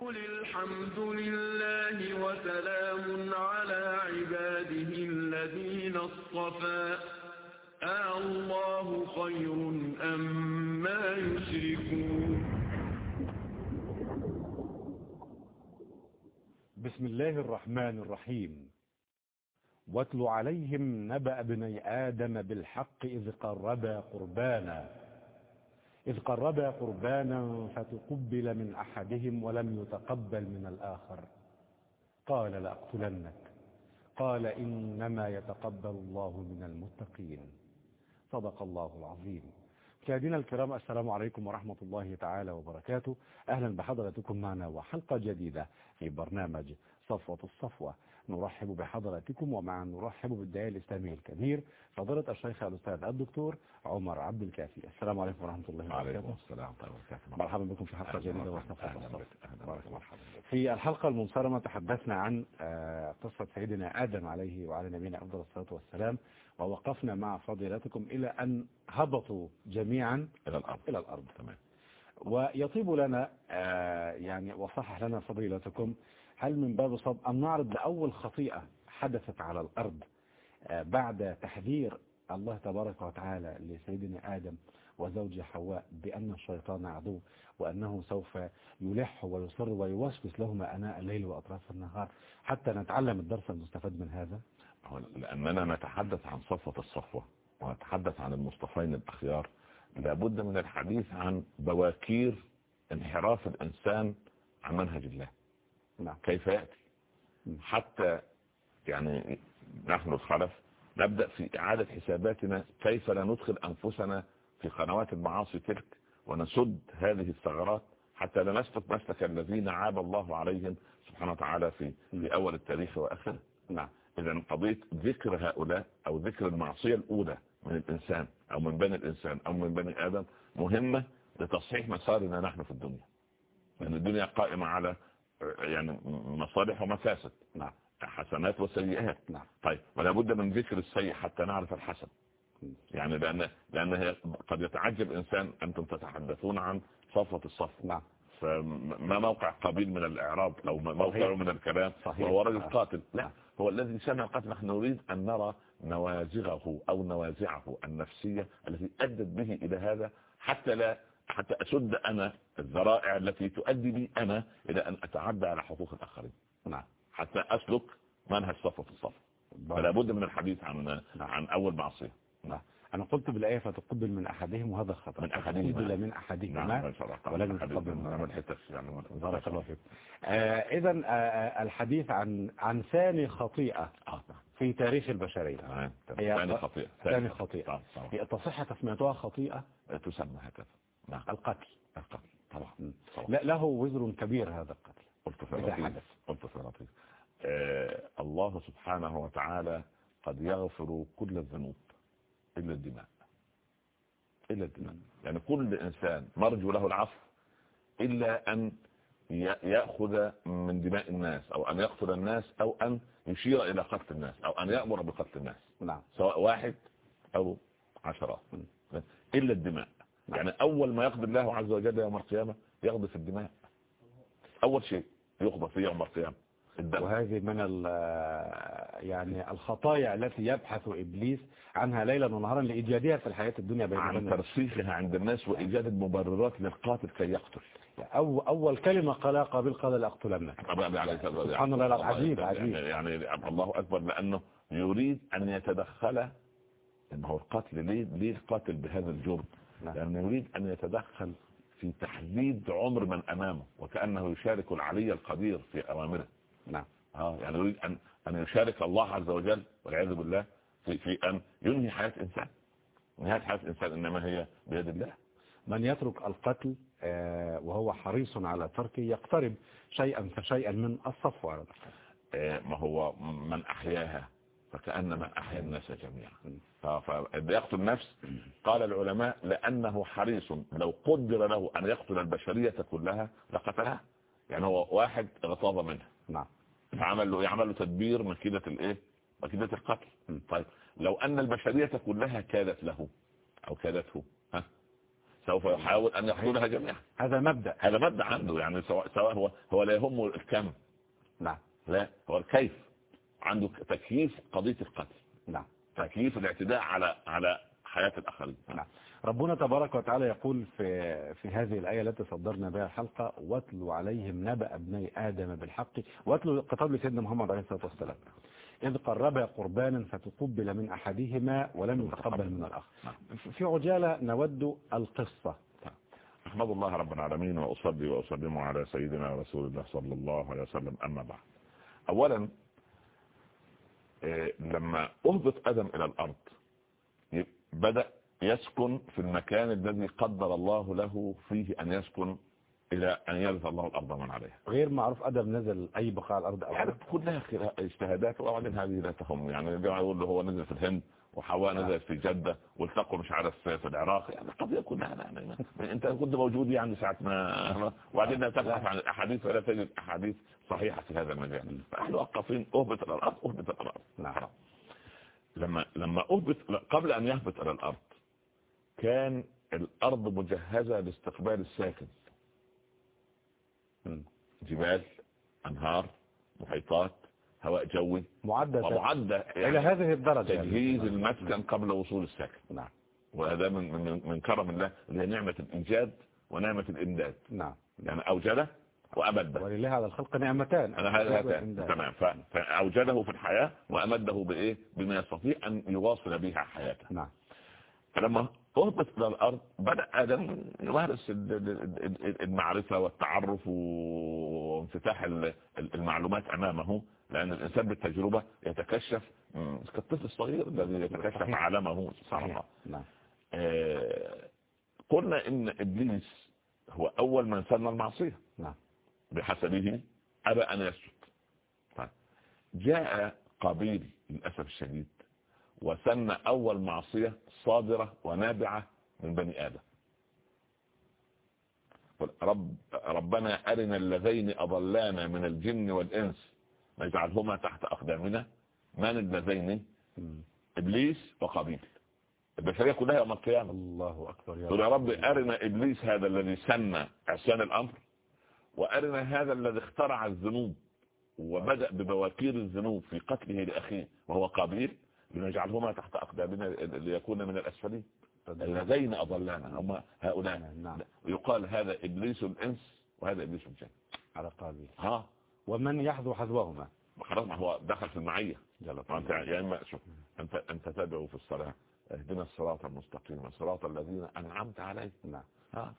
قل الحمد لله وسلام على عباده الذين اصطفى آه الله خير أم ما يشركون بسم الله الرحمن الرحيم. واتل عليهم نبأ بني آدم بالحق إذ قربا قربانا. إذ قربا قربانا فتقبل من أحدهم ولم يتقبل من الآخر. قال لأقتلنك. قال إنما يتقبل الله من المتقين. صدق الله العظيم. مشاهدينا الكرام السلام عليكم ورحمة الله تعالى وبركاته. أهلا بحضراتكم معنا وحلقة جديدة في برنامج صفوة الصفوة. نرحب بحضراتكم ومعا نرحب بالداعي الإسلامي الكبير فضيلة الشيخ الأستاذ الدكتور عمر عبد الكافي. السلام عليكم ورحمة الله وبركاته. وعليكم السلام ورحمة الله وبركاته. مرحبا بكم في حلقة جديدة بك. في الحلقة المنصرمة تحدثنا عن آه، قصة سيدنا آدم عليه وعلى نبينا أفضل الصلاة والسلام ووقفنا مع فضيلتكم إلى أن هبطوا جميعا إلى الأرض. إلى الأرض. تمام. ويطيب لنا آه، يعني وصحح لنا فضيلتكم هل من باب صب أن نعرض لأول خطيئة حدثت على الأرض آه، بعد تحذير الله تبارك وتعالى لسيدنا آدم وزوجه حواء بأن الشيطان عدو وأنه سوف يلح ويصر ويوسوس لهما أناء الليل وأطراف النهار. حتى نتعلم الدرس المستفاد من هذا؟ لأننا نتحدث عن صفوة الصفوة ونتحدث عن المصطفين الأخيار. لابد من الحديث عن بواكير انحراف الإنسان عن منهج الله. نعم. كيف يأتي؟ حتى يعني نحن الخلف نبدأ في إعادة حساباتنا كيف لا ندخل أنفسنا في قنوات المعاصي تلك ونسد هذه الثغرات حتى لا نسلك مسلك الذين عاب الله عليهم سبحانه وتعالى في في أول التاريخ وآخره. نعم. إذا قضية ذكر هؤلاء أو ذكر المعصية الأولى من الإنسان أو من بني الإنسان أو من بني آدم مهمة لتصحيح مسارنا نحن في الدنيا. لأن الدنيا قائمة على يعني مصالح ومفاسد نعم. حسنات وسيئات. نعم. طيب ولا بد من ذكر السيء حتى نعرف الحسن. يعني لأن لأن قد يتعجب إنسان أنتم تتحدثون عن صفوة الصف نعم. فما موقع قبيل من الإعراب أو موقع. من الكلام صحيح. وهو رجل آه. قاتل؟ لا. نعم. هو الذي سمع القتل نحن نريد أن نرى نوازغه أو نوازعه النفسية التي أدت به إلى هذا حتى لا حتى أسد أنا الذرائع التي تؤدي بي أنا إلى أن أتعدى على حقوق الآخرين. نعم. حتى أسلك منهج صفة الصف فلا بد من الحديث عن نعم. عن أول معصية. نعم. أنا قلت بالآية فتقبل من أحدهم وهذا خطأ. من أحدهما. فتقبل من أحدهما. نعم حديث يتقبل من- من حتة يعني بارك الله فيك. إذا الحديث عن عن ثاني خطيئة آه، نعم. في تاريخ البشرية. ثاني خطيئة. ثاني خطيئة. هي تصح تسميتها خطيئة؟ تسمى هكذا. نعم القتل القتل طبعا. طبعا. لا له وزر كبير هذا القتل قلت حدث. قلت لطيف آه الله سبحانه وتعالى قد يغفر كل الذنوب إلا الدماء إلا الدماء. يعني كل إنسان مرجو له العفو إلا أن يأخذ من دماء الناس أو أن يقتل الناس أو أن يشير إلى قتل الناس أو أن يأمر بقتل الناس. نعم. سواء واحد أو عشرات إلا الدماء. يعني أول ما يقضي الله عز وجل يوم القيامة يقضي في الدماء. أول شيء يقضى في يوم القيامة الدم. وهذه من يعني الخطايا التي يبحث إبليس عنها ليلا ونهارا لإيجادها في الحياة الدنيا بين عن ترسيخها عند الناس وإيجاد المبررات للقاتل كي يقتل. أو أول كلمة قالها قابل قال لأقتلنك سبحان الله. عجيب، عجيب. يعني, يعني الله أكبر لأنه يريد أن يتدخل إن هو القتل ليه؟ ليه القاتل بهذا الجرم. لأنه يريد أن يتدخل في تحديد عمر من أمامه وكأنه يشارك العلي القدير في أوامره. نعم. آه يعني يريد أن أن يشارك الله عز وجل والعياذ بالله في في أن ينهي حياة إنسان. نهاية حياة إنسان إنما هي بيد الله. من يترك القتل آه، وهو حريص على تركه يقترب شيئا فشيئا من الصفو على الأقل. آه، ما هو من أحياها. فكأنما أحيا الناس جميعا. فيقتل نفس قال العلماء لأنه حريص. لو قدر له أن يقتل البشرية كلها لقتلها. يعني هو واحد اغتاظ منها. نعم. فعمل له يعمل له تدبير مكيدة الإيه؟ مكيدة القتل. طيب. لو أن البشرية كلها كادت له أو كادته ها؟ سوف يحاول أن يقتلها جميعا. هذا مبدأ. هذا مبدأ عنده. يعني سواء, سواء هو, هو لا يهمه الكم. نعم. لا. هو الكيف. عنده تكييف قضية القتل. نعم. تكييف الاعتداء على على حياة الآخرين. نعم. ربنا تبارك وتعالى يقول في في هذه الآية التي صدرنا بها الحلقة واتلوا عليهم نبأ ابني آدم بالحق. واتلوا خطاب لسيدنا محمد عليه الصلاة والسلام. إذ قربا قربانا فتقبل من أحدهما ولم يتقبل من الآخر. في عجالة نود القصة. أحمد الله رب العالمين وأصلي وأسلم على سيدنا رسول الله صلى الله عليه وسلم. أما بعد. أولا لما أهبط أدم إلى الأرض بدأ يسكن في المكان الذي قدر الله له فيه أن يسكن إلى أن يرث الله الأرض من عليها. غير معروف أدم نزل أي بقاع الأرض أو يعني كلها اجتهادات وبعدين هذه لا تهم. يعني يقول له هو نزل في الهند وحواء نزلت في جدة والتقوا مش عارف في العراق. يعني القضية كلها يعني انت كنت موجود يعني ساعة ما وبعدين تبحث عن الأحاديث ولا تجد أحاديث صحيحة في هذا المجال. فاحنا وقفين اهبط إلى الأرض اهبط إلى الأرض. نعم. لما لما اهبط قبل أن يهبط إلى الأرض كان الأرض مجهزة لاستقبال الساكن. جبال أنهار محيطات. هواء جوي معدة. ومعدة يعني إلى هذه الدرجة تجهيز يعني. المسكن قبل وصول الساكن نعم. وهذا من, من, من كرم الله اللي هي نعمة الإنجاد ونعمة الإمداد. نعم. يعني أوجده وأمده. ولله على الخلق نعمتان. هذا تمام. فأوجده في الحياة وأمده بإيه؟ بما يستطيع أن يواصل بها حياته. نعم. فلما هبط إلى الأرض بدأ آدم يمارس المعرفة والتعرف وانفتاح المعلومات أمامه. لأن الإنسان بالتجربة يتكشف كالطفل الصغير الذي يتكشف عالمه سبحان الله. نعم. آه قلنا إن إبليس هو أول من سن المعصية. نعم. بحسبه أبى أن يسجد طيب. جاء قابيل للأسف الشديد وسن أول معصية صادرة ونابعة من بني آدم. رب ربنا أرنا اللذين أضلانا من الجن والإنس نجعلهما تحت أقدامنا. من اللذين إبليس وقابيل البشرية كلها يوم القيامة. الله أكبر يا رب, يا رب. أرنا إبليس هذا الذي سن عصيان الأمر وأرنا هذا الذي اخترع الذنوب وبدأ ببواكير الذنوب في قتله لأخيه وهو قابيل لنجعلهما تحت أقدامنا ليكون من الأسفلين. اللذين أضلانا هم هؤلاء. نعم. يقال هذا إبليس الإنس وهذا إبليس الجن. على قابيل ها؟ ومن يحذو حذوهما. خلاص ما هو دخل في المعية. انت يا إما شوف أنت أنت تدعو في الصلاة. اهدنا الصراط المستقيم صراط الذين أنعمت عليهم. نعم.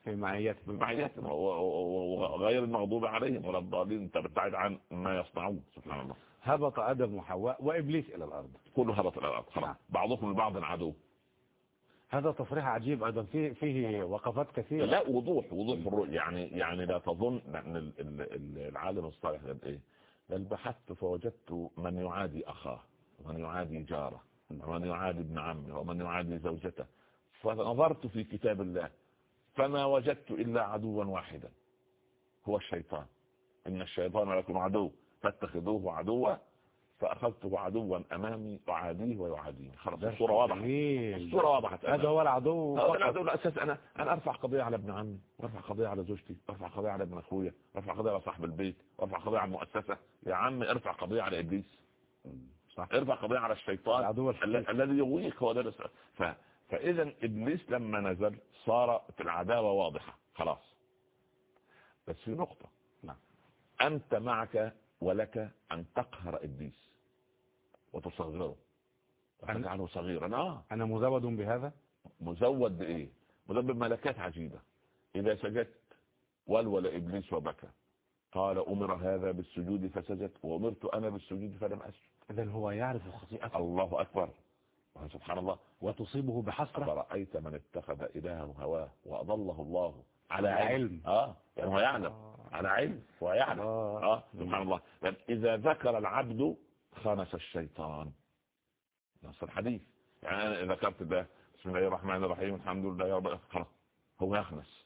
في معيتهم. في معيتهم. وغير المغضوب عليهم ولا الضالين. أنت بتبعد عن ما يصنعون. سبحان الله. هبط أدم وحواء وإبليس إلى الأرض. كله هبط إلى الأرض. خلاص. بعضهم لبعض عدو. هذا تصريح عجيب أيضا. فيه فيه وقفات كثيرة. لا وضوح وضوح الرؤية. يعني يعني لا تظن ان العالم الصالح قال إيه؟ بل بحثت فوجدت من يعادي أخاه ومن يعادي جاره ومن يعادي ابن عمه ومن يعادي زوجته. فنظرت في كتاب الله فما وجدت إلا عدوا واحدا. هو الشيطان. إن الشيطان لكم عدو فاتخذوه عدوا فأخذته عدوا أمامي أعاديه ويعاديني. خلاص الصورة واضحة الصورة وضحت هذا هو العدو هذا العدو الأساس أنا أنا أرفع قضية على ابن عمي وأرفع قضية على زوجتي وأرفع قضية على ابن أخويا وأرفع قضية على صاحب البيت وأرفع قضية على المؤسسة. يا عم ارفع قضية على إبليس. صح. ارفع قضية على الشيطان. العدو الذي يغويك هو ده ف... فإذا إبليس لما نزل صارت العداوة واضحة. خلاص. بس في نقطة. نعم. أنت معك ولك أن تقهر إبليس. وتصغره. وتجعله صغيرا آه. أنا مزود بهذا؟ مزود بايه مزود بملكات عجيبة. إذا سجدت ولول إبليس وبكى. قال أمر هذا بالسجود فسجد وأمرت أنا بالسجود فلم أسجد. اذا هو يعرف خطيئته الله أكبر. سبحان الله. وتصيبه بحسرة. فرأيت من اتخذ إلهه هواه وأضله الله على علم. آه. يعني هو يعلم. آه. على علم. هو يعلم. آه, آه. سبحان الله. إذا ذكر العبد خنس الشيطان. نص الحديث. يعني أنا ذكرت ده بسم الله الرحمن الرحيم الحمد لله يا رب. خلاص. هو يخنس.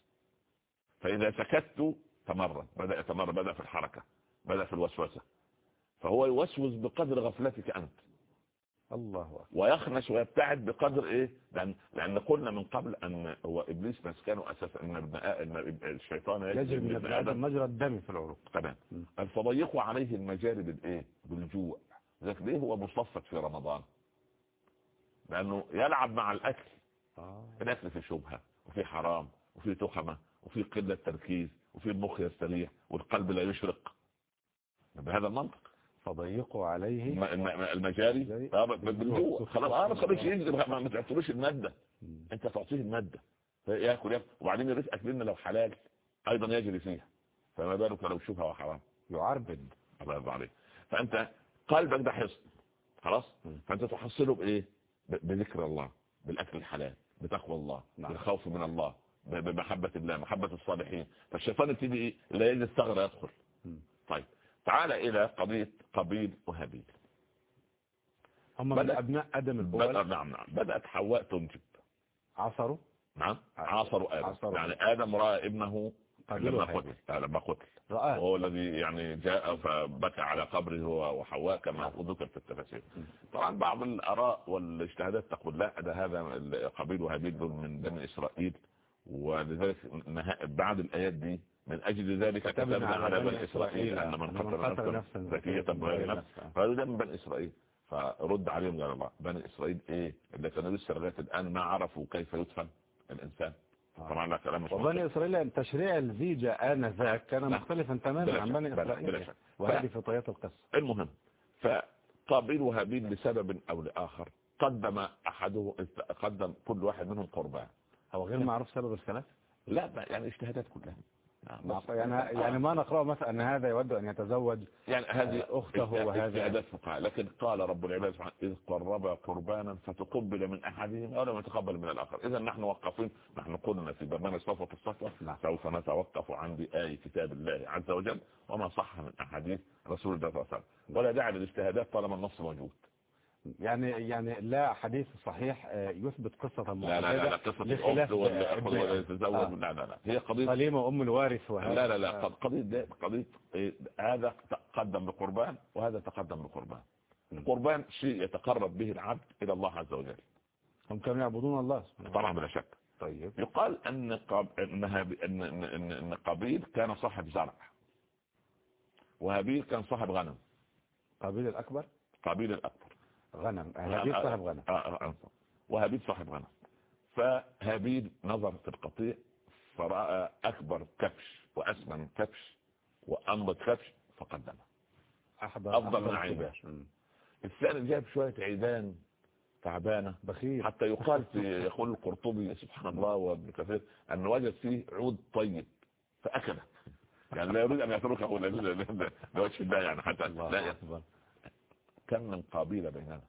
فإذا سكت تمرد. بدأ يتمرد بدأ في الحركة. بدأ في الوسوسة. فهو يوسوس بقدر غفلتك أنت. الله أكبر. ويخنس ويبتعد بقدر إيه؟ لأن لأن قلنا من قبل أن هو إبليس مسكنه أساسا. إن ابن الشيطان يجري من ابن آدم. مجرى الدم في العروق. تمام. فضيقوا عليه المجاري بالإيه؟ بالجوع. ذلك ليه هو مصفد في رمضان؟ لأنه يلعب مع الأكل. آه. الأكل في شبهة وفي حرام وفي تخمة وفي قلة تركيز وفي المخ يستريح والقلب لا يشرق. بهذا المنطق. فضيقوا عليه الم- الم- المجاري؟ بالجوع. خلاص آه ما تخليش ينزل ما تعطلوش المادة. مم. أنت تعطيه المادة. ياكل ياكل. وبعدين رزقك لنا لو حلال. أيضا يجري فيها. فما بالك لو شبهة وحرام. يعربد. الله يرضى عليك. فأنت قلبك ده حصن خلاص. فأنت تحصله بإيه؟ بذكر الله بالأكل الحلال بتقوى الله نعم. بالخوف من الله ب- بمحبة الله محبة الصالحين. فالشيطان يبتدي إيه؟ لا يجد يدخل. طيب. تعال إلى قضية قبيل وهابيل هم من آدم بدأ الأول نعم نعم. بدأت حواء تنجب. عصروا؟ نعم. عاصروا آدم. عاصروا. يعني آدم رأى ابنه لما. قتل لما قتل وهو الذي يعني جاء فبكى على قبره وحواء كما ذكر في التفاسير. طبعا بعض الآراء والاجتهادات تقول لا ده هذا قبيل وهابيل دول من بني إسرائيل ولذلك بعد الآيات دي من أجل ذلك كتبنا على بني إسرائيل أن من قتل نفسا زكية بغير نفس فهذا ده من بني إسرائيل. فرد عليهم قال الله بني إسرائيل إيه؟ اللي كانوا لسه لغاية الآن ما عرفوا كيف يدفن الإنسان. طبعا لا كلام مش وبني إسرائيل تشريع الزيجة آنذاك كان نعم. مختلفا تماما عن بني شك. وهذه في طيات القصة. المهم فقابيل وهابيل لسبب أو لآخر قدم احده قدم كل واحد منهم قربان. هو غير معروف سبب الخلاف؟ لا يعني اجتهادات كلها. يعني يعني ما نقرأ مثلا أن هذا يود أن يتزوج يعني هذه أخته وهذا- لكن قال رب العباد سبحانه إذ قربا قربانا فتقبل من احدهما ولم يتقبل من الآخر. اذا نحن موقفين نحن قلنا في برنامج صفوة الصفوة نعم. سوف نتوقف عند آية كتاب الله عز وجل وما صح من أحاديث رسول الله صلى الله عليه وسلم. ولا داعي للاجتهادات طالما النص موجود. يعني يعني لا حديث صحيح آه، يثبت قصة لا لا لا, لا قصة الأخت يتزوج آه. لا لا لا. هي قضية سليمة أم الوارث وهذا. لا لا لا قض- قضية قضية إيه، هذا تقدم بقربان وهذا تقدم بقربان. القربان شيء يتقرب به العبد إلى الله عز وجل. هم كانوا يعبدون الله طبعا بلا شك. طيب. يقال أن. أن. أن... أن... قابيل كان صاحب زرع. وهابيل كان صاحب غنم. قابيل الأكبر؟ قابيل الأكبر. غنم. هابيل صاحب غنم. آه، آه، آه. وهابيل صاحب غنم. فهابيل نظر في القطيع فرأى أكبر كبش وأسمن كبش وأنضج كبش فقدمه. أحضر أفضل من. مم. الثاني جاب شوية عيدان تعبانة. بخيل حتى يقال في يقول القرطبي سبحان الله وابن كثير أن وجد فيه عود طيب فأكله. يعني لا يريد أن يتركه لوجه الله يعني حتى الله لا أكبر. كم من قبيلة بيننا؟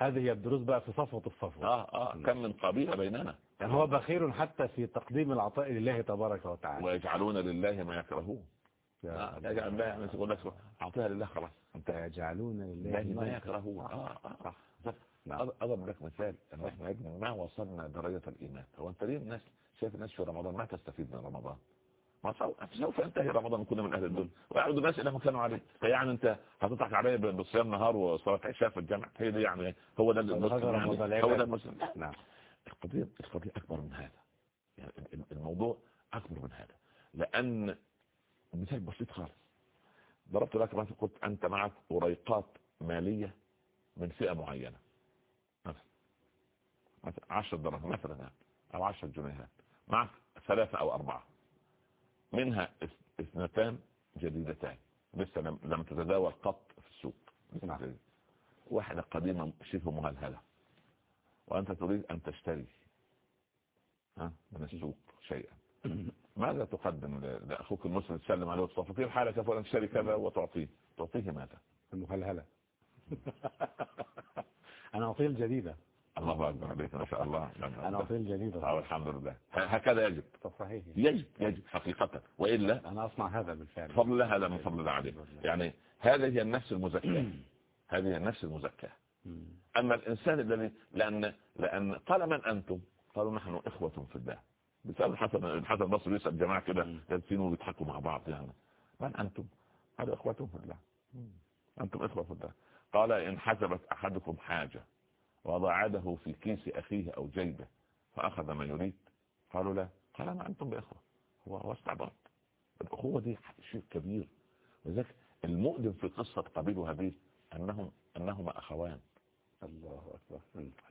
هذه هي الدروس بقى في صفوة الصفوة. آه آه كم من قبيلة بيننا؟ يعني هو بخير حتى في تقديم العطاء لله تبارك وتعالى. ويجعلون لله ما يكرهون. يا آه، الله. يجعل الله يعني يقول لك أعطيها لله خلاص. أنت يجعلون لله ما يكرهون. آه آه صح. نعم. أض- أضرب لك مثال. يا ابني ما وصلنا درجة الإيمان؟ هو أنت ليه الناس شايف الناس في رمضان؟ ما تستفيد من رمضان. سوف ينتهي رمضان كنا من أهل الدنيا. ويعود الناس إلى ما كانوا عليه. فيعني أنت هتضحك عليا بالصيام نهار وصلاة عشاء في الجامع. هي دي يعني هو ده المسلم يعني. هو. ده المسلم. نعم. القضية القضية أكبر من هذا. يعني ال- ال- الموضوع أكبر من هذا. لأن مثال بسيط خالص. ضربت لك مثلا قلت أنت معك وريقات مالية من فئة معينة. مثلا. مثلا 10 دراهم مثلا يعني، أو 10 جنيهات. معك ثلاثة أو أربعة. منها إث- إثنتان جديدتان لسه لم, تتداول قط في السوق. نعم. واحدة قديمة شبه مهلهلة. وأنت تريد أن تشتري. ها؟ من السوق شيئا. ماذا تقدم لأخوك المسلم تسلم عليه وتصفى كيف حالك فلان تشتري كذا وتعطيه. تعطيه ماذا؟ المهلهلة. أنا أعطيه الجديدة. الله أكبر عليك ما شاء الله. أنا أعطيه الجديدة آه، الحمد لله. هكذا يجب. طب صحيح. يجب يجب حقيقة. وإلا أنا أصنع هذا بالفعل. فضل الله هذا من فضل الله عليه. يعني هذه هي النفس المزكاة. هذه هي النفس المزكاة. أما الإنسان الذي لأن لأن قال من أنتم؟ قالوا نحن إخوة في الله. بسبب الحسن الحسن البصري يسأل جماعة كده جالسين وبيضحكوا مع بعض يعني. من أنتم؟ قالوا إخوة في الله. أنتم إخوة في الله. قال إن حسبت أحدكم حاجة. وضع يده في كيس أخيه أو جيبه فأخذ ما يريد. قالوا لا. قال ما أنتم بإخوة. هو هو استعباط. الأخوة دي شيء كبير. وذلك المؤلم في قصة قبيل وهابيل أنهم أنهما أخوان. الله أكبر.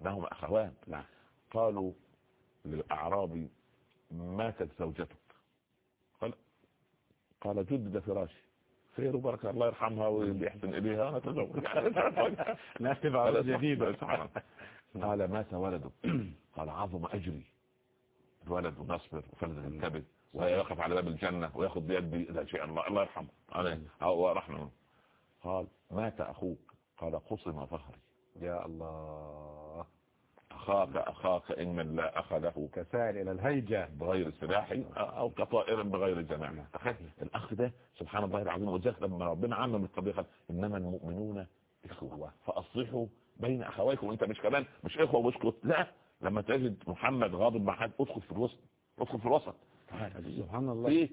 أنهما أخوان. نعم. قالوا للأعرابي ماتت زوجتك. قال قال جدد فراشي. خير وبركة. الله يرحمها ويحسن إليها. أنا تزوج. ناسب على جديدة. قال مات ولده. قال عظم أجري. الولد ونصبر وفلد الكبد ويقف على باب الجنة ويأخذ بيدي لا شيء. الله الله يرحمه. ورحمه قال مات أخوك. قال قصم ظهري. يا الله. أخاك أخاك إن من لا أخ له كسائر إلى الهيجة بغير سلاح أو كطائر بغير جماع. تخيل الأخ ده سبحان الله العظيم وذلك لما ربنا عمم الطبيعة إنما المؤمنون إخوة. فأصلحوا بين أخويكم أنت مش كمان مش إخوة واسكت لا لما تجد محمد غاضب مع حد ادخل في الوسط ادخل في الوسط. سبحان الله. إيه؟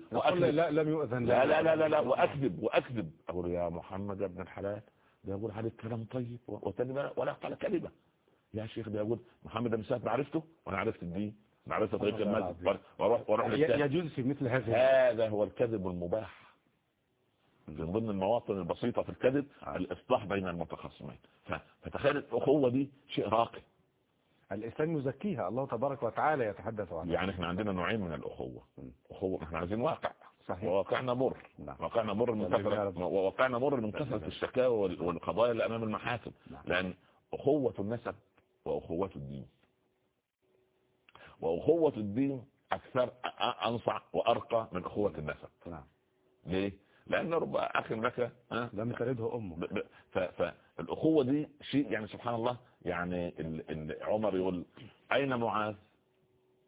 لا لم يؤذن. لا لا لا لا, لا وأكذب وأكذب. أقول يا محمد يا ابن الحلال ده يقول عليك كلام طيب وتاني ولا قال كلمة. يا شيخ ده يقول محمد بن سعد عرفته؟ وأنا عرفت الدين عرفت طريق المسجد وأروح وأروح يجوز في مثل هذا. هذا هو الكذب المباح. من ضمن المواطن البسيطة في الكذب آه. الإصلاح بين المتخاصمين. فتخيل الأخوة دي شيء راقي. الإسلام يزكيها الله تبارك وتعالى يتحدث عنها. يعني إحنا عندنا نوعين من الأخوة. أخوة إحنا عايزين واقع. صحيح. وواقعنا مر. نعم. واقعنا مر من كثرة وواقعنا مر من كثرة الشكاوى والقضايا اللي أمام المحاكم. نعم. لأن أخوة النسب وأخوة الدين. وأخوة الدين أكثر أنصع وأرقى من أخوة النسب. نعم. ليه؟ لأن رب أخ لك لم تلده أمه. ب- ب- ف- فالأخوة دي شيء يعني سبحان الله يعني ال- ال- عمر يقول أين معاذ؟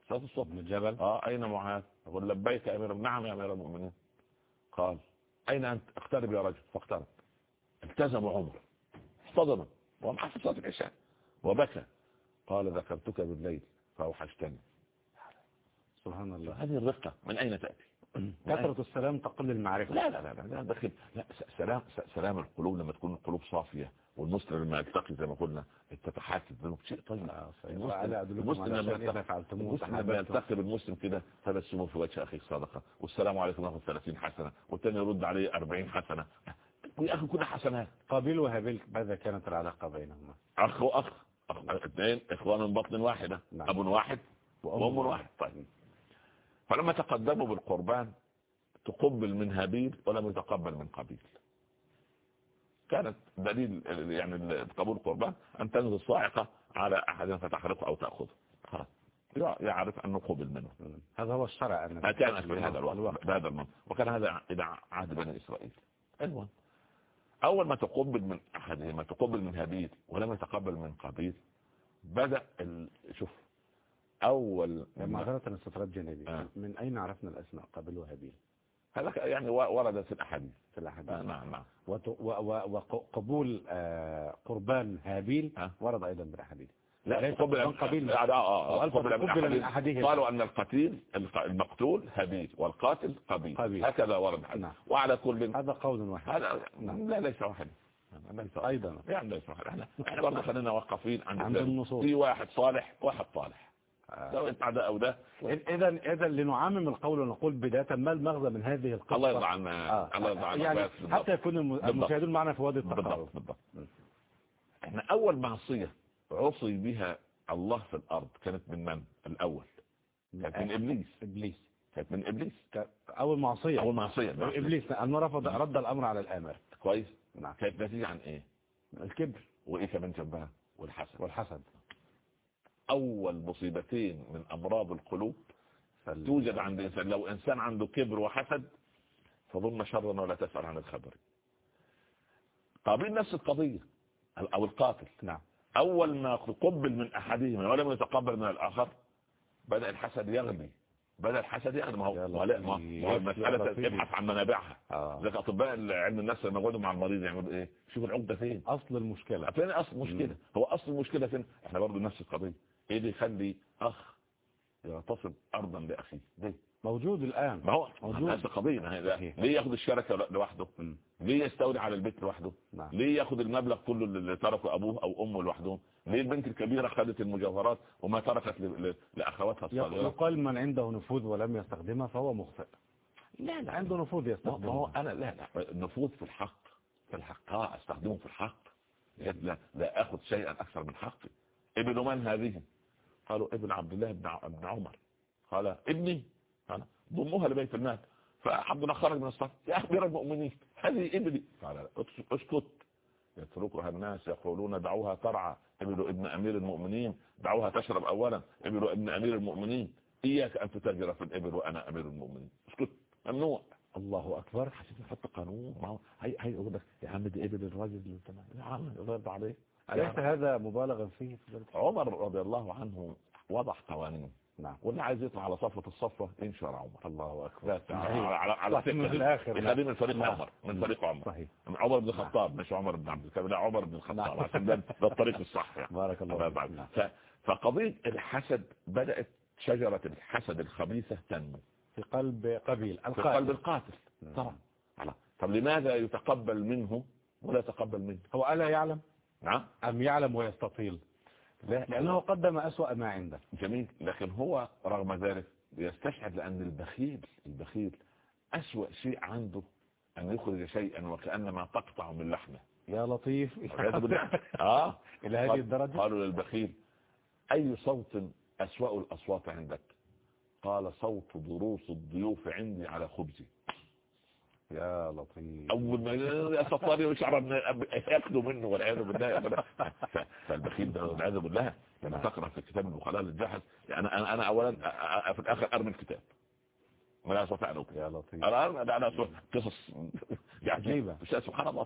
صلاة الصبح. بن الجبل آه أين معاذ؟ يقول لبيك أمير نعم يا أمير المؤمنين. قال أين أنت؟ اقترب يا رجل. فاقترب. التزم عمر. احتضن ومعه في صلاة العشاء. وبكى. قال ذكرتك بالليل فأوحشتني. سبحان الله. هذه الرقة من أين تأتي؟ كثرة السلام تقل المعرفة. لا لا لا لا, لا داخل لا سلام سلام القلوب لما تكون القلوب صافية والمسلم لما يلتقي زي ما قلنا التتحات الذنوب شيء طيب. المسلم- أدلكم المسلم لما يلتقي- بالمسلم كده تبسموا في وجه أخيك صدقة. والسلام عليكم ورحمة 30 حسنة والتاني يرد عليه 40 حسنة. يا أخي كل حسنات. قابيل وهابيل ماذا كانت العلاقة بينهما؟ أخ وأخ. أخ اثنين إخوان من بطن واحدة نعم. أب واحد وأم واحد. طيب. فلما تقدموا بالقربان تقبل من هابيل ولم يتقبل من قابيل كانت دليل يعني قبول القربان أن تنزل صاعقة على أحدهم فتحرقه أو تأخذه. خلاص. يعرف أنه قبل منه. هذا هو الشرع. ما كان في هذا الوقت. بهذا المنطق وكان هذا إلى عهد بني إسرائيل. المهم أول ما تقبل من أحدهما تقبل من هابيل ولم يتقبل من قابيل بدأ ال... شوف أول معذرة استطراد جانبي آه. من أين عرفنا الأسماء قابيل وهابيل هذا يعني و- وردت في الأحاديث. في الأحاديث. آه، نعم نعم. وقبول آه، قربان هابيل آه. ورد أيضا بالأحاديث. لا ليس تقبل من فتقبل من أحدهم. أحدهما. قالوا أن القتيل الق- المقتول هابيل والقاتل قابيل. هكذا ورد. نعم. وعلى كل هذا قول واحد هذا نعم. لا ليس واحد ليس واحد. أيضا يعني ليس واحد إحنا إحنا برضه خلينا واقفين عند. النصوص. في واحد صالح واحد طالح آه. سواء انت ده أو ده إذا إذا لنعمم القول ونقول بداية ما المغزى من هذه القصة الله يرضى عنا آه. الله يرضى عنا يعني بس بالضبط. حتى يكون. المشاهدون معنا في وادي التقارب بالضبط بالضبط إحنا أول معصية عصي بها الله في الأرض. كانت من من؟ الأول. كانت من إبليس. إبليس. كانت من إبليس. ك- أول معصية اول معصية إبليس. أنه رفض رد الأمر على الآمر. كويس. نعم. كانت نتيجة عن إيه؟ الكبر. وإيه كمان جنبها؟ والحسد. والحسد. أول مصيبتين من أمراض القلوب فال- توجد عند انسان لو إنسان عنده كبر وحسد فظن شرا ولا تسأل عن الخبر. قابل نفس القضية أو القاتل. نعم. أول ما قبل من احدهما ولم يتقبل من الآخر بدأ الحسد يغلي بدأ الحسد يغلي ما هو ما هو- المسألة. ابحث عن منابعها. آه. ذلك أطباء علم النفس لما يقعدوا مع المريض يعملوا إيه شوف العقدة فين. أصل المشكلة. فين أصل المشكلة؟ هو أصل المشكلة فين؟ إحنا برضو نفس القضية. إيه اللي يخلي أخ يغتصب ارضا لأخيه؟ ليه؟ موجود الآن. ما هو موجود. نفس القضية. ليه ياخد الشركة لوحده. ليه يستولي على البيت لوحده؟ نعم. ليه ياخد المبلغ كله اللي تركه أبوه أو أمه لوحدهم ليه البنت الكبيرة خدت المجوهرات وما تركت ل- ل- لأخواتها الصغيرة؟ يقال من عنده نفوذ ولم يستخدمها فهو مخطئ. لا لا. عنده نفوذ ما هو أنا لا لا. النفوذ في الحق في الحق. آه أستخدمه في الحق. لا لا آخذ شيئا أكثر من حقي. ابن من هذه؟ قالوا ابن عبد الله بن عمر. قال ابني ضموها لبيت المال. الله خرج من الصف. يا امير المؤمنين هذه اس- اسكت. يتركها الناس يقولون دعوها ترعى. ابن ابن أمير المؤمنين دعوها تشرب اولا. ابن ابن أمير المؤمنين إياك أن تتاجر في الإبل وأنا أمير المؤمنين. اسكت. ممنوع. الله أكبر. حسيت يحط قانون. ما هو؟ هي هي يقول لك يا عم دي إبل الراجل اللي تمام. يا عم يرد عليه. أليس هذا مبالغا فيه؟ عمر رضي الله عنه وضع قوانين. نعم. واللي عايز يطلع على صفة الصفة ينشر عمر. الله أكبر. لا على على من لا. يخليه من فريق نعم. عمر. من فريق عمر. صحيح. عمر بن الخطاب مش عمر بن عبد الكريم. لا عمر بن الخطاب. نعم. عشان ده ده الطريق الصح يعني. بارك الله فيك. نعم. ف- فقضية الحسد بدأت شجرة الحسد الخبيثة تنمو. في قلب قبيل. في القاتل. قلب القاتل. طبعا. على- طب لماذا يتقبل منه ولا يتقبل منه؟ هو ألا يعلم؟ نعم. أم يعلم ويستطيل؟ لأنه قدم أسوأ ما عنده. جميل. لكن هو رغم ذلك يستشعر لأن البخيل البخيل أسوأ شيء عنده أن يخرج شيئا وكأنما تقطع من لحمه. يا لطيف. آه. إلى هذه الدرجة؟ قالوا للبخيل أي صوت أسوأ الأصوات عندك؟ قال صوت ضروس الضيوف عندي على خبزي. يا لطيف. أول ما يستطيع يشعر أن يأكلوا منه والعياذ بالله. فالبخيل ده والعياذ بالله. لما تقرأ في كتاب البخلاء للجحد يعني أنا أنا أولا في الآخر أرمي الكتاب. ولا أستطيع أن أكل يا لطيف. أنا أنا أنا قصص. يعني سبحان الله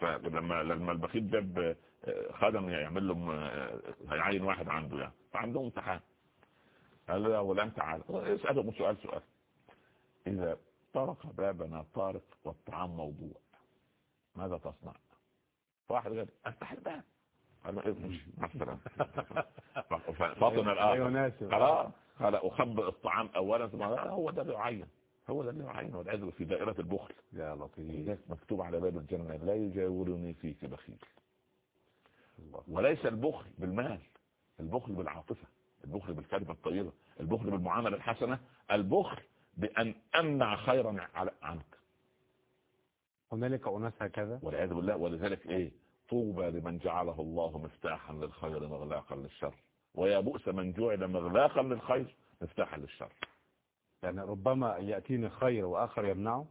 فلما لما البخيل جاب آه، خادم يعمل لهم آه، هيعين واحد عنده يعني. فعندهم امتحان. قال له يا غلام تعال اسألهم سؤال سؤال. إذا طرق بابنا طارق والطعام موضوع ماذا تصنع؟ فواحد قال أفتح الباب. له امشي مع السلامة ف- ففطن لا الآخر. يناسب قال أخبئ الطعام أولا ثم قال هو ده اللي يعين. هو ده اللي يعين والعياذ في دائرة البخل. يا لطيف. مكتوب على باب الجنة لا يجاورني فيك بخيل. وليس البخل بالمال البخل بالعاطفة البخل بالكلمة الطيبة البخل بالمعاملة الحسنة البخل بأن أمنع خيرا عنك. هنالك أناس هكذا؟ والعياذ بالله ولذلك إيه؟ طوبى لمن جعله الله مفتاحا للخير مغلاقا للشر. ويا بؤس من جعل مغلاقا للخير مفتاحا للشر. يعني ربما يأتيني خير وآخر يمنعه.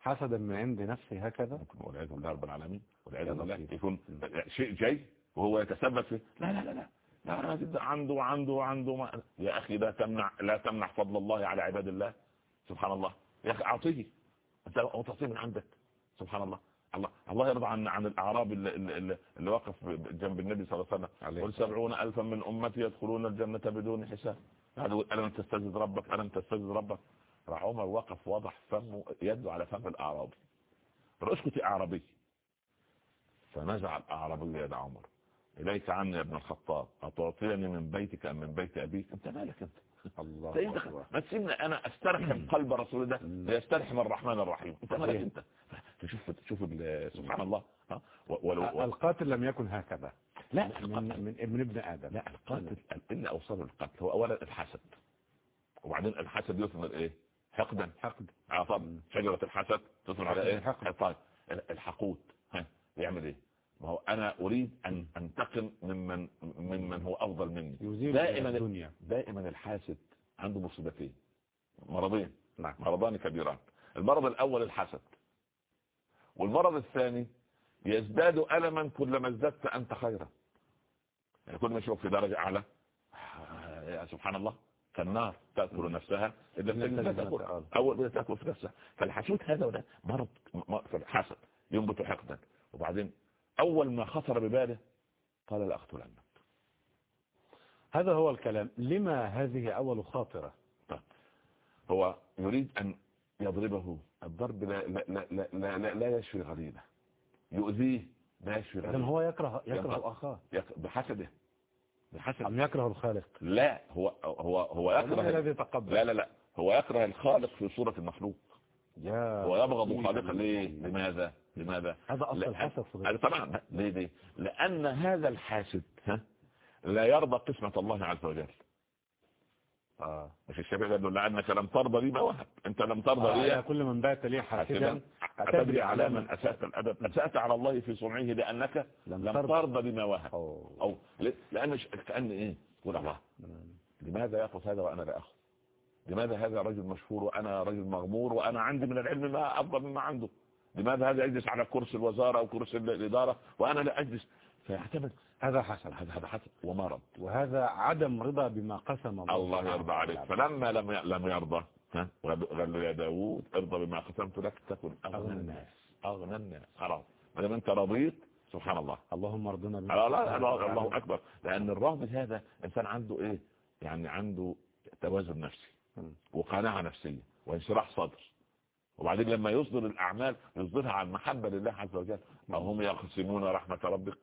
حسدا من عند نفسي هكذا. ممكن والعياذ بالله رب العالمين. والعياذ يا بالله. يكون شيء جاي وهو يتسبب فيه لا لا لا لا. لا الراجل ده عنده وعنده وعنده ما. يا أخي لا تمنع لا تمنع فضل الله على عباد الله. سبحان الله. يا أخي أعطيه. أنت أو تعطيه من عندك. سبحان الله. الله الله يرضى عن عن الأعراب اللي, اللي, اللي وقف جنب النبي صلى الله عليه وسلم. قل سبعون الفا من أمتي يدخلون الجنة بدون حساب. هذا يقول ألم تستجد ربك؟ ألم تستجد ربك؟ راح عمر وقف وضع فمه يده على فم الاعرابي اسكت يا أعرابي. فنزع الاعرابي يد عمر. إليك عني يا ابن الخطاب. أتعطيني من بيتك أم من بيت أبيك؟ انت مالك أنت؟ الله أكبر. ما تسيبني أنا استرحم قلب رسول ده ليسترحم الرحمن الرحيم. أنت مالك صحيح. أنت؟ تشوف تشوف سبحان الله. ولو القاتل لم يكن هكذا. لا من, من ابن ابن آدم. لا القاتل. اللي اوصله القتل هو اولا الحسد. وبعدين الحسد يثمر إيه؟ حقدا. حقد آه طب. شجرة الحسد تثمر على إيه. طيب الحقود. ها يعمل إيه؟ ما هو أنا أريد أن أنتقم ممن ممن هو أفضل مني. دائما الدنيا. دائما الحاسد عنده مصيبتين. مرضين. نعم. مرضان كبيران. المرض الأول الحسد. والمرض الثاني يزداد ألما كلما ازددت أنت خيرا. يعني كل ما يشوف في درجة أعلى آه، يا سبحان الله كالنار تأكل نفسها. إذا تأكل. أول تأكل في نفسها. فالحسود هذا وده مرض الحسد. ينبت حقدا. وبعدين أول ما خطر بباله قال لأقتلنك هذا هو الكلام. لما هذه أول خاطرة؟ هو يريد أن يضربه. الضرب لا لا لا لا, لا, لا, يشفي غريبة. يؤذيه لا يشفي غريبة. هو يكره يكره. أخاه. بحسده. بحسده. أم يكره الخالق؟ لا هو هو هو يكره الذي تقبل. لا لا لا. هو يكره الخالق في صورة المخلوق. ويبغض خالقه ليه؟ لماذا؟ لماذا؟ هذا أصل لا- الحسد. طبعا ليه ليه؟ لأن هذا الحاسد ها لا يرضى قسمة الله عز وجل. آه. مش الشافعي قال له لأنك لم ترضى لي ما وهب. أنت لم ترضى آه، لي كل من بات لي حاسدا. أتدري على من أسأت الأدب. أسأت على الله في صنعه لأنك لم لم ترضى. بما وهب. أوه. أو ل- لأن ش- كأن إيه؟ قول الله. لماذا يأخذ هذا وأنا لا أخذ لماذا هذا رجل مشهور وأنا رجل مغمور وأنا عندي من العلم ما أفضل مما عنده؟ لماذا هذا يجلس على كرسي الوزارة أو كرسي الإدارة وأنا لا أجلس؟ فيعتمد. هذا حسن هذا هذا حسن ومرض وهذا عدم رضا بما قسم الله الله يرضى عليك. فلما لم لم يرضى ها؟ قال له يا داوود ارضى بما قسمت لك تكن أغنى الناس. أغنى الناس. خلاص ما دام أنت رضيت سبحان الله. اللهم ارضنا بما لا لا. الله أكبر. لأن الرغبة هذا إنسان عنده إيه؟ يعني عنده نفسية وانشراح صدر. وبعدين لما يصدر الأعمال يصدرها عن محبة لله عز وجل ما هم يقسمون رحمة ربك؟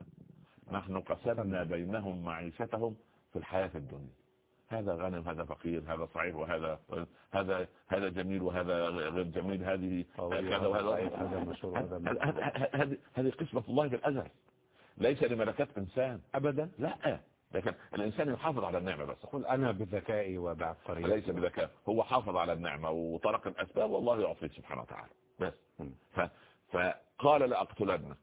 نحن قسمنا بينهم معيشتهم في الحياة الدنيا. هذا غنم هذا فقير هذا صحيح وهذا هذا هذا جميل وهذا غير جميل هذه كذا هذا وهذا. هذه هذه قسمة الله بالأزل. ليس لملكات إنسان. أبدا؟ لا. لكن الإنسان يحافظ على النعمة بس. قل أنا بذكائي وبعبقريتي ليس بذكاء؟ هو حافظ على النعمة وطرق الأسباب والله يعطيه سبحانه وتعالى. بس. ف... فقال لأقتلنك.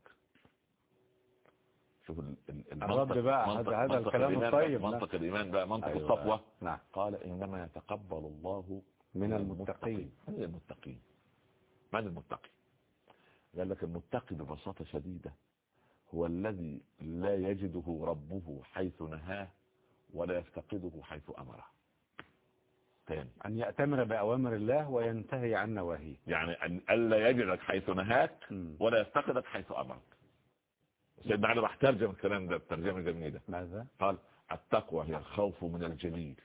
شوف ال- ال- الرد بقى، منطق- هذا- هذا منطق الكلام الطيب، منطق الإيمان بقى منطق أيوة. الصفوة نعم. قال إنما يتقبل الله من المتقين. من المتقين. من المتقي قال لك المتقي ببساطة شديدة. هو الذي لا يجده ربه حيث نهاه ولا يفتقده حيث أمره. تاني أن يأتمر بأوامر الله وينتهي عن نواهيه. يعني أن ألا يجدك حيث نهاك. ولا يفتقدك حيث أمرك. سيدنا علي راح ترجم الكلام ده الترجمة الجميلة. ماذا؟ قال التقوى هي الخوف من الجليل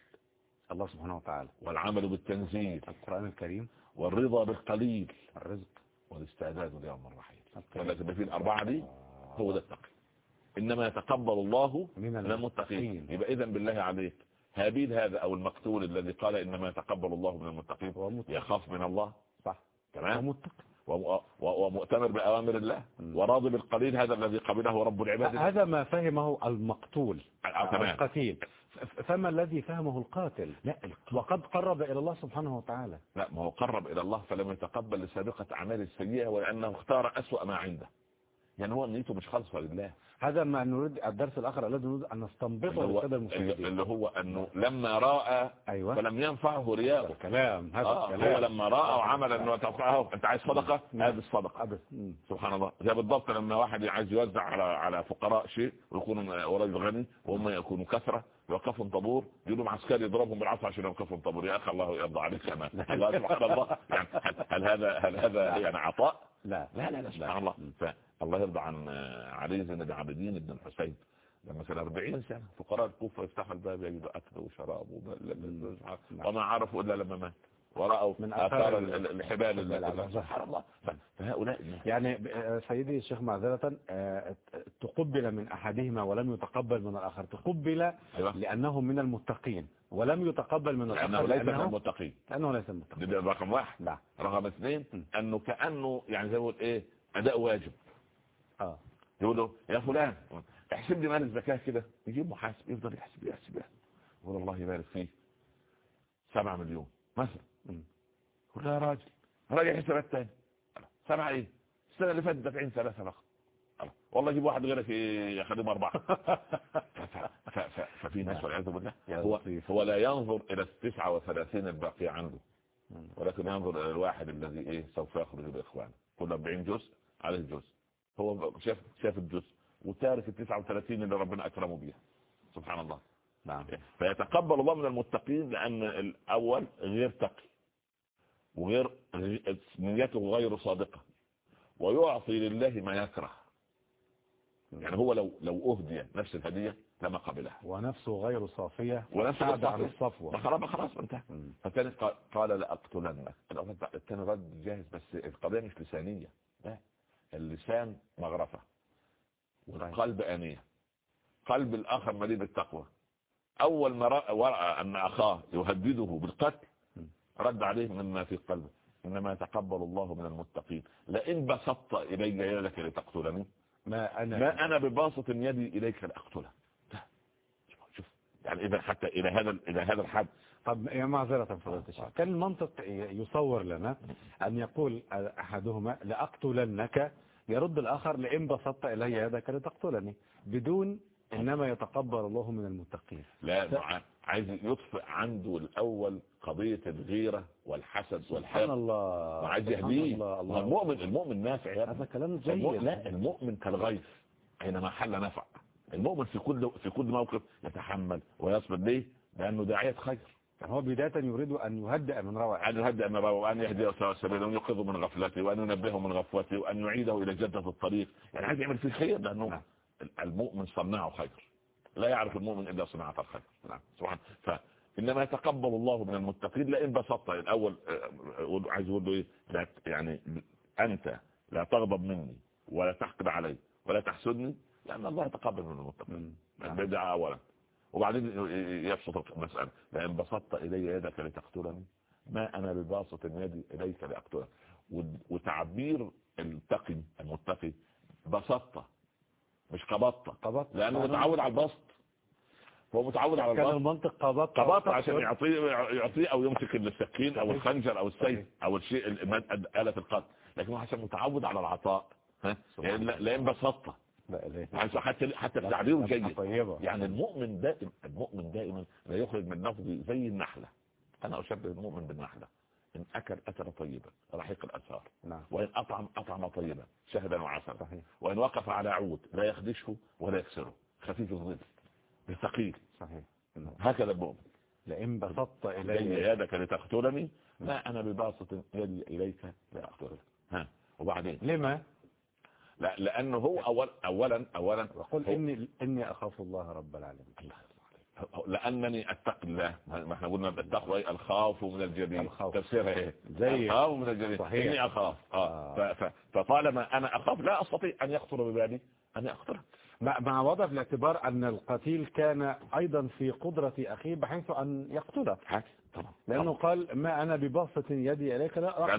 الله سبحانه وتعالى. والعمل بالتنزيل. القرآن الكريم. والرضا بالقليل. الرزق. والاستعداد ليوم الرحيل. لك في الأربعة دي هو ده التقي. إنما يتقبل الله من المتقين. يبقى إذا بالله عليك هابيل هذا أو المقتول الذي قال إنما يتقبل الله من المتقين. يخاف من الله؟ صح. تمام. ومتقي ومؤتمر بأوامر الله. وراضي بالقليل هذا الذي قبله رب العباد. هذا ما فهمه المقتول. آه، تمام. القتيل. فما الذي فهمه القاتل؟ لا وقد قرب إلى الله سبحانه وتعالى. لا ما هو قرب إلى الله فلم يتقبل لسابقة أعمال السيئة ولأنه اختار أسوأ ما عنده. يعني هو نيته مش خالصة لله. هذا ما نريد الدرس الآخر الذي نريد أن نستنبطه للسادة المشاهدين. اللي هو أنه لما رأى أيوة. فلم ينفعه رياءه كلام هذا آه هو كلام لما رأى وعمل أنه تفعه أنت عايز صدقة؟ نعم. هذه الصدقة. أبدا مم. سبحان الله. زي بالضبط لما واحد عايز يوزع على على فقراء شيء ويكونوا ورجل غني وهم يكونوا كثرة يوقفهم طابور يقولوا عسكري يضربهم بالعصا عشان يوقفهم طابور. يا أخي الله يرضى عليك أنا الله سبحان الله. يعني هل هذا هل هذا يعني عطاء؟ لا لا لا لا سبحان الله. فالله يرضى عن علي زين العابدين بن الحسين لما كان 40 سنة فقراء الكوفة يفتحوا الباب يجدوا أكل وشراب وب- وما عرفوا إلا لما مات. ورأوا من من آثار آثار ال- ال- الحبال سبحان الله. فهؤلاء يعني آه، سيدي الشيخ معذرة آه، تقبل من أحدهما ولم يتقبل من الآخر. تقبل أيوة. لأنه من المتقين. ولم يتقبل من الآخر لأنه ليس من لأنه, المتقين. لأنه ليس المتقين. ده رقم واحد. لا رقم اثنين. أنه كأنه يعني زي ما إيه أداء واجب. آه. يقول له يا فلان احسب لي مال الزكاة كده. يجيب محاسب يفضل يحسب يحسب يحسب. يقول الله يبارك فيه سبعة مليون مثلا. يقول له يا راجل راجع حسابات تاني سبعة إيه السنة اللي فاتت دافعين ثلاثة فقط. الله. والله جيب واحد غيرك يخدم أربعة. ف- ف- ففي ناس والعياذ بالله. هو. هو لا ينظر إلى التسعة وثلاثين الباقية عنده. ولكن ينظر إلى الواحد الذي إيه سوف يخرج بإخوانه. كل 40 جزء عليه جزء هو شاف شاف الجزء. وتارك ال 39 اللي ربنا أكرمه بيها. سبحان الله. نعم. فيتقبل الله من المتقين لأن الأول غير تقي. وغير نيته غير صادقة. ويعطي لله ما يكره. يعني هو لو لو أهدي نفس الهدية لما قبلها. ونفسه غير صافية ونفسه ابتعد عن. الصفوة. ما خلاص خلاص انتهى. فالثاني قال- لأقتلنك الثاني رد جاهز بس القضية مش لسانية. لا اللسان مغرفة. والقلب آنية. قلب الآخر مليء بالتقوى. أول ما رأى ورأى أن أخاه يهدده بالقتل. رد عليه مما في قلبه. إنما يتقبل الله من المتقين. لئن بسطت إلي يدك لتقتلني. ما أنا ما أنا بباسط يدي إليك لأقتلك شوف يعني إذا حتى إلى هذا إلى هذا الحد. طب يا معذرة فضيلة الشيخ كان المنطق يصور لنا أن يقول أحدهما لأقتلنك. يرد الآخر لئن بسطت إلي يدك لتقتلني بدون إنما يتقبل الله من المتقين. لا ف... عايز يطفئ عنده الأول قضية الغيرة والحسد سبحان والحقد. الله وعايز يهديه. الله الله المؤمن المؤمن نافع يا. هذا كلام جيد. لا المؤمن كالغيث حينما حل نفع. المؤمن في كل في كل موقف يتحمل ويصبر ليه؟ لأنه داعية خير. هو بداية يريد أن يهدئ من روعه. أن يهدئ من رواه وأن يهديه سواء السبيل وأن يوقظه من غفلته وأن ينبهه من غفوته وأن يعيده إلى جدة الطريق. يعني عايز يعمل فيه خير لأنه نعم. المؤمن صناعه خير. لا يعرف المؤمن إلا صناعة الخير. نعم. سبحان. فإنما يتقبل الله من المتقين لئن بسطت. الأول آه، عايز أقول له إيه؟ لا يعني أنت لا تغضب مني ولا تحقد علي ولا تحسدني لأن الله يتقبل من المتقين. البدعة أولا. وبعدين يبسط المسألة. لأن بسطت إلي يدك لتقتلني؟ ما أنا بباسط يدي إليك لأقتلك. وت- وتعبير التقي المتقي بسطت مش قبضت قبضت لأنه متعود على البسط. هو متعود على كان البسط. المنطق قبضت قبضت عشان يعطيه يعطيه أو يمسك السكين أو الخنجر أو السيف أو الشيء آلة القتل لكن هو عشان متعود على العطاء ها؟ يعني لا- إله يعني حتى حتى التعبير جيد. يعني المؤمن دائما المؤمن دائما لا يخرج من نفسه زي النحلة. أنا أشبه المؤمن بالنحلة. إن أكل أكل طيبا رحيق الأثار. نعم. وإن أطعم أطعم طيبا شهدا وعسلا. وإن وقف على عود لا يخدشه ولا يكسره. خفيف الظل ثقيل. صحيح. نعم. هكذا المؤمن لئن بسطت إلي يدك لتقتلني ما أنا بباسط يدي إليك لأقتلك ها. وبعدين؟ لما؟ لا لأنه هو أول أولا أولا وقل إني إني أخاف الله رب العالمين. الله. لأنني أتقي الله ما إحنا قلنا التقوى؟ الخوف من الخوف. تفسيرها إيه زي- الخوف من الجليل صحيح. إني أخاف آه. آه. ف... ف... فطالما أنا أخاف لا أستطيع أن يخطر ببالي أن أقتلك مع مع وضع في الاعتبار أن القتيل كان أيضا في قدرة أخيه بحيث أن يقتله طبعا لأنه قال ما أنا بباسط يدي إليك لا أقتلك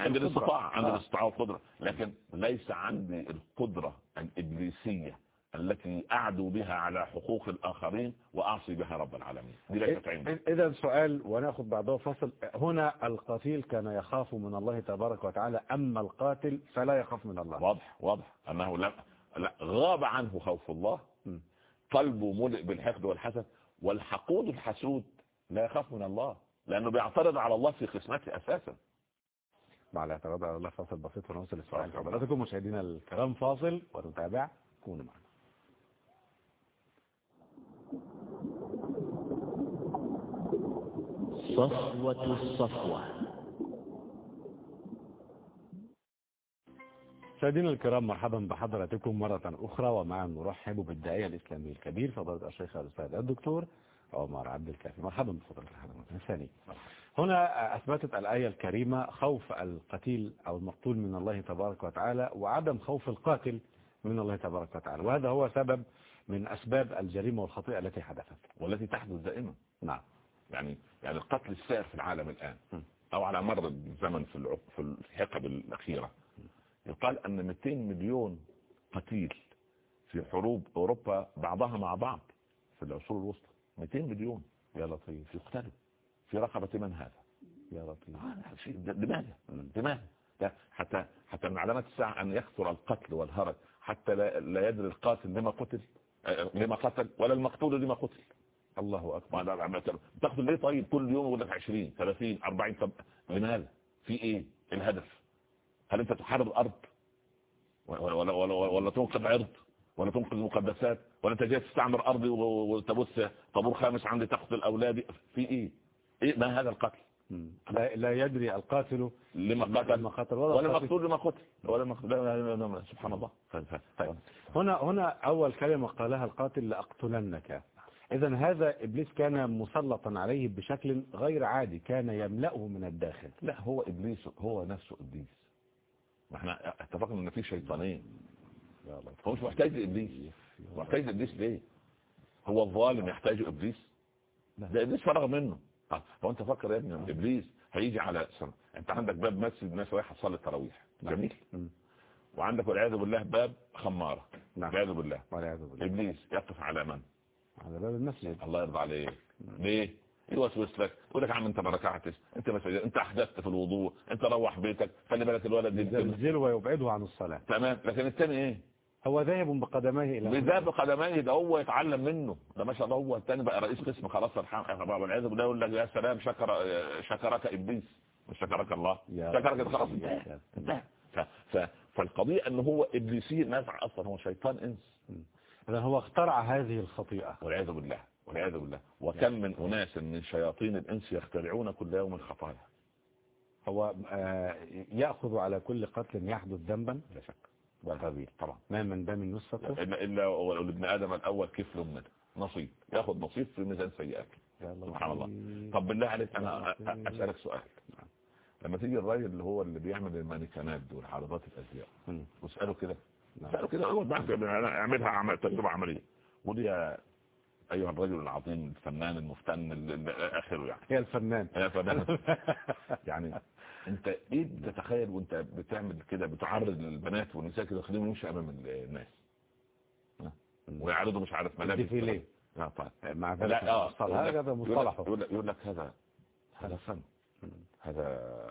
عنده الاستطاعة. عندي آه. الاستطاعة والقدرة لكن ليس عندي القدرة الإبليسية التي أعدو بها على حقوق الآخرين وأعصي بها رب العالمين. دي ليست عندي. إذا سؤال ونأخذ بعده فصل. هنا القتيل كان يخاف من الله تبارك وتعالى أما القاتل فلا يخاف من الله. واضح واضح. أنه لا, لا غاب عنه خوف الله. قلبه ملئ بالحقد والحسد. والحقود الحسود لا يخاف من الله لأنه بيعترض على الله في قسمته أساسا. مع الاعتراض على الله فاصل بسيط ونوصل السؤال حضراتكم مشاهدينا الكرام فاصل. ونتابع كونوا معنا. صفوة الصفوة. مشاهدينا الكرام مرحبا بحضراتكم مرة أخرى ومعا نرحب بالداعية الإسلامي الكبير فضيلة الشيخ الأستاذ الدكتور عمر عبد الكافي. مرحبا بفضلك الحضرة ثاني هنا أثبتت الآية الكريمة خوف القتيل أو المقتول من الله تبارك وتعالى وعدم خوف القاتل من الله تبارك وتعالى. وهذا هو سبب من أسباب الجريمة والخطيئة التي حدثت والتي تحدث دائما. نعم. يعني يعني القتل السائر في العالم الآن. أو على مر الزمن في في الحقب الأخيرة. يقال أن 200 مليون قتيل في حروب أوروبا بعضها مع بعض في العصور الوسطى. 200 مليون. يا لطيف. يقتلوا في رقبة من هذا؟ يا لطيف. آه، لماذا. لماذا حتى حتى من علامات الساعة أن يكثر القتل والهرج حتى لا, لا يدري القاتل لما قتل آه، لما قتل ولا المقتول لما قتل. الله أكبر. ما يتر- تقتل ليه طيب كل يوم يقول لك 20 30 40 طب لماذا في إيه؟ الهدف. هل أنت تحارب الأرض ولا ولا ولا, ولا تنقذ عرض؟ ولا تنقذ مقدسات؟ ولا أنت جاي تستعمر ارضي وتبث طابور خامس عندي تقتل أولادي؟ في إيه؟ إيه؟ ما هذا القتل. لا, لا يدري القاتل لما قتل. لما قتل ولا ولا القاتل. مقتول لما قتل. ولا مقتول. لا لا لا لا سبحان الله. ف- طيب. هنا هنا أول كلمة قالها القاتل لأقتلنك. إذا هذا إبليس كان مسلطا عليه بشكل غير عادي كان يملأه من الداخل. لا هو إبليس هو نفسه إبليس. ما إحنا اتفقنا إن في شيطانين. هو مش محتاج لابليس محتاج لابليس ليه؟ هو الظالم يحتاج إبليس. لا. ده إبليس فرغ منه. آه، هو أنت فكر يا ابني إن إبليس هيجي على سنة. أنت عندك باب مسجد الناس رايحة تصلي التراويح. نعم. جميل. وعندك والعياذ بالله باب خمارة. نعم. والعياذ بالله. والعياذ بالله. إبليس يقف على من؟ على باب المسجد الله يرضى عليك. ليه؟ يوسوس لك يقول لك عم انت ما ركعتش انت ما انت أحدثت في الوضوء انت روح بيتك خلي بالك الولد يزلزله ويبعده عن الصلاة. تمام لكن الثاني إيه؟ هو ذاهب بقدميه إلى بذاب بقدميه ده هو يتعلم منه. ده ما شاء الله هو الثاني بقى رئيس قسم خلاص الحمد والعياذ بالله يقول لك يا سلام شكر شكرك إبليس. مش شكرك الله. شكرك خلاص. فالقضية إن هو إبليسي نزع أصلا هو شيطان إنس. إذا هو اخترع هذه الخطيئة. والعياذ بالله والعياذ بالله. وكم من أناس من شياطين الإنس يخترعون كل يوم خطايا هو آه، يأخذ على كل قتل يحدث ذنبا؟ لا شك. والغبي طبعا. ما من دم نسفه إلا إلا ولابن آدم الأول كفل منه. نصيب. يأخذ نصيب في ميزان سيئاته سبحان الله. طب بالله عليك أنا أ- أ- أسألك سؤال. لما تيجي الراجل اللي هو اللي بيعمل المانيكانات دول عرضات الأزياء مم. واساله كده اساله كده اقعد معك أعملها عمل تجربة عملية. قول يا أيها الرجل العظيم الفنان المفتن ال- ال- آخره يعني. يا الفنان. يا فنان يعني أنت إيه بتتخيل وأنت بتعمل كده بتعرض البنات والنساء كده خليهم يمشي أمام الناس؟ ويعرضوا مش عارف ملابس الديفيليه. لا طيب. مع ذلك آه لك- هذا مصطلحه. يقول لك هذا هذا فن. هذا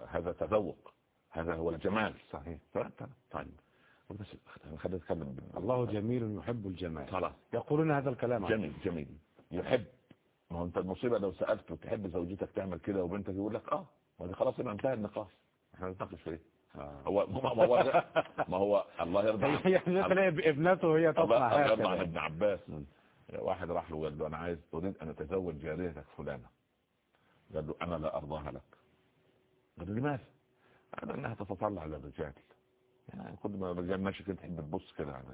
هذا تذوق. هذا هو الجمال. صحيح. فأنت طيب. الله جميل يحب الجمال. خلاص. يقولون هذا الكلام. جميل جميل. يحب. ما هو انت المصيبة لو سألته تحب زوجتك تعمل كده وبنتك يقول لك آه ما خلاص يبقى انتهى النقاش. إحنا نتناقش في إيه. هو ما هو ما هو الله يرضى عن- يعني ابنته هي تصنع الله عن ابن عباس. واحد راح له قال له أنا عايز أريد أن أتزوج جاريتك فلانة. قال له أنا لا أرضاها لك. قال له لماذا؟ قال إنها تتطلع على الرجال يعني كل ما الرجال ماشي كده تحب تبص كده يعني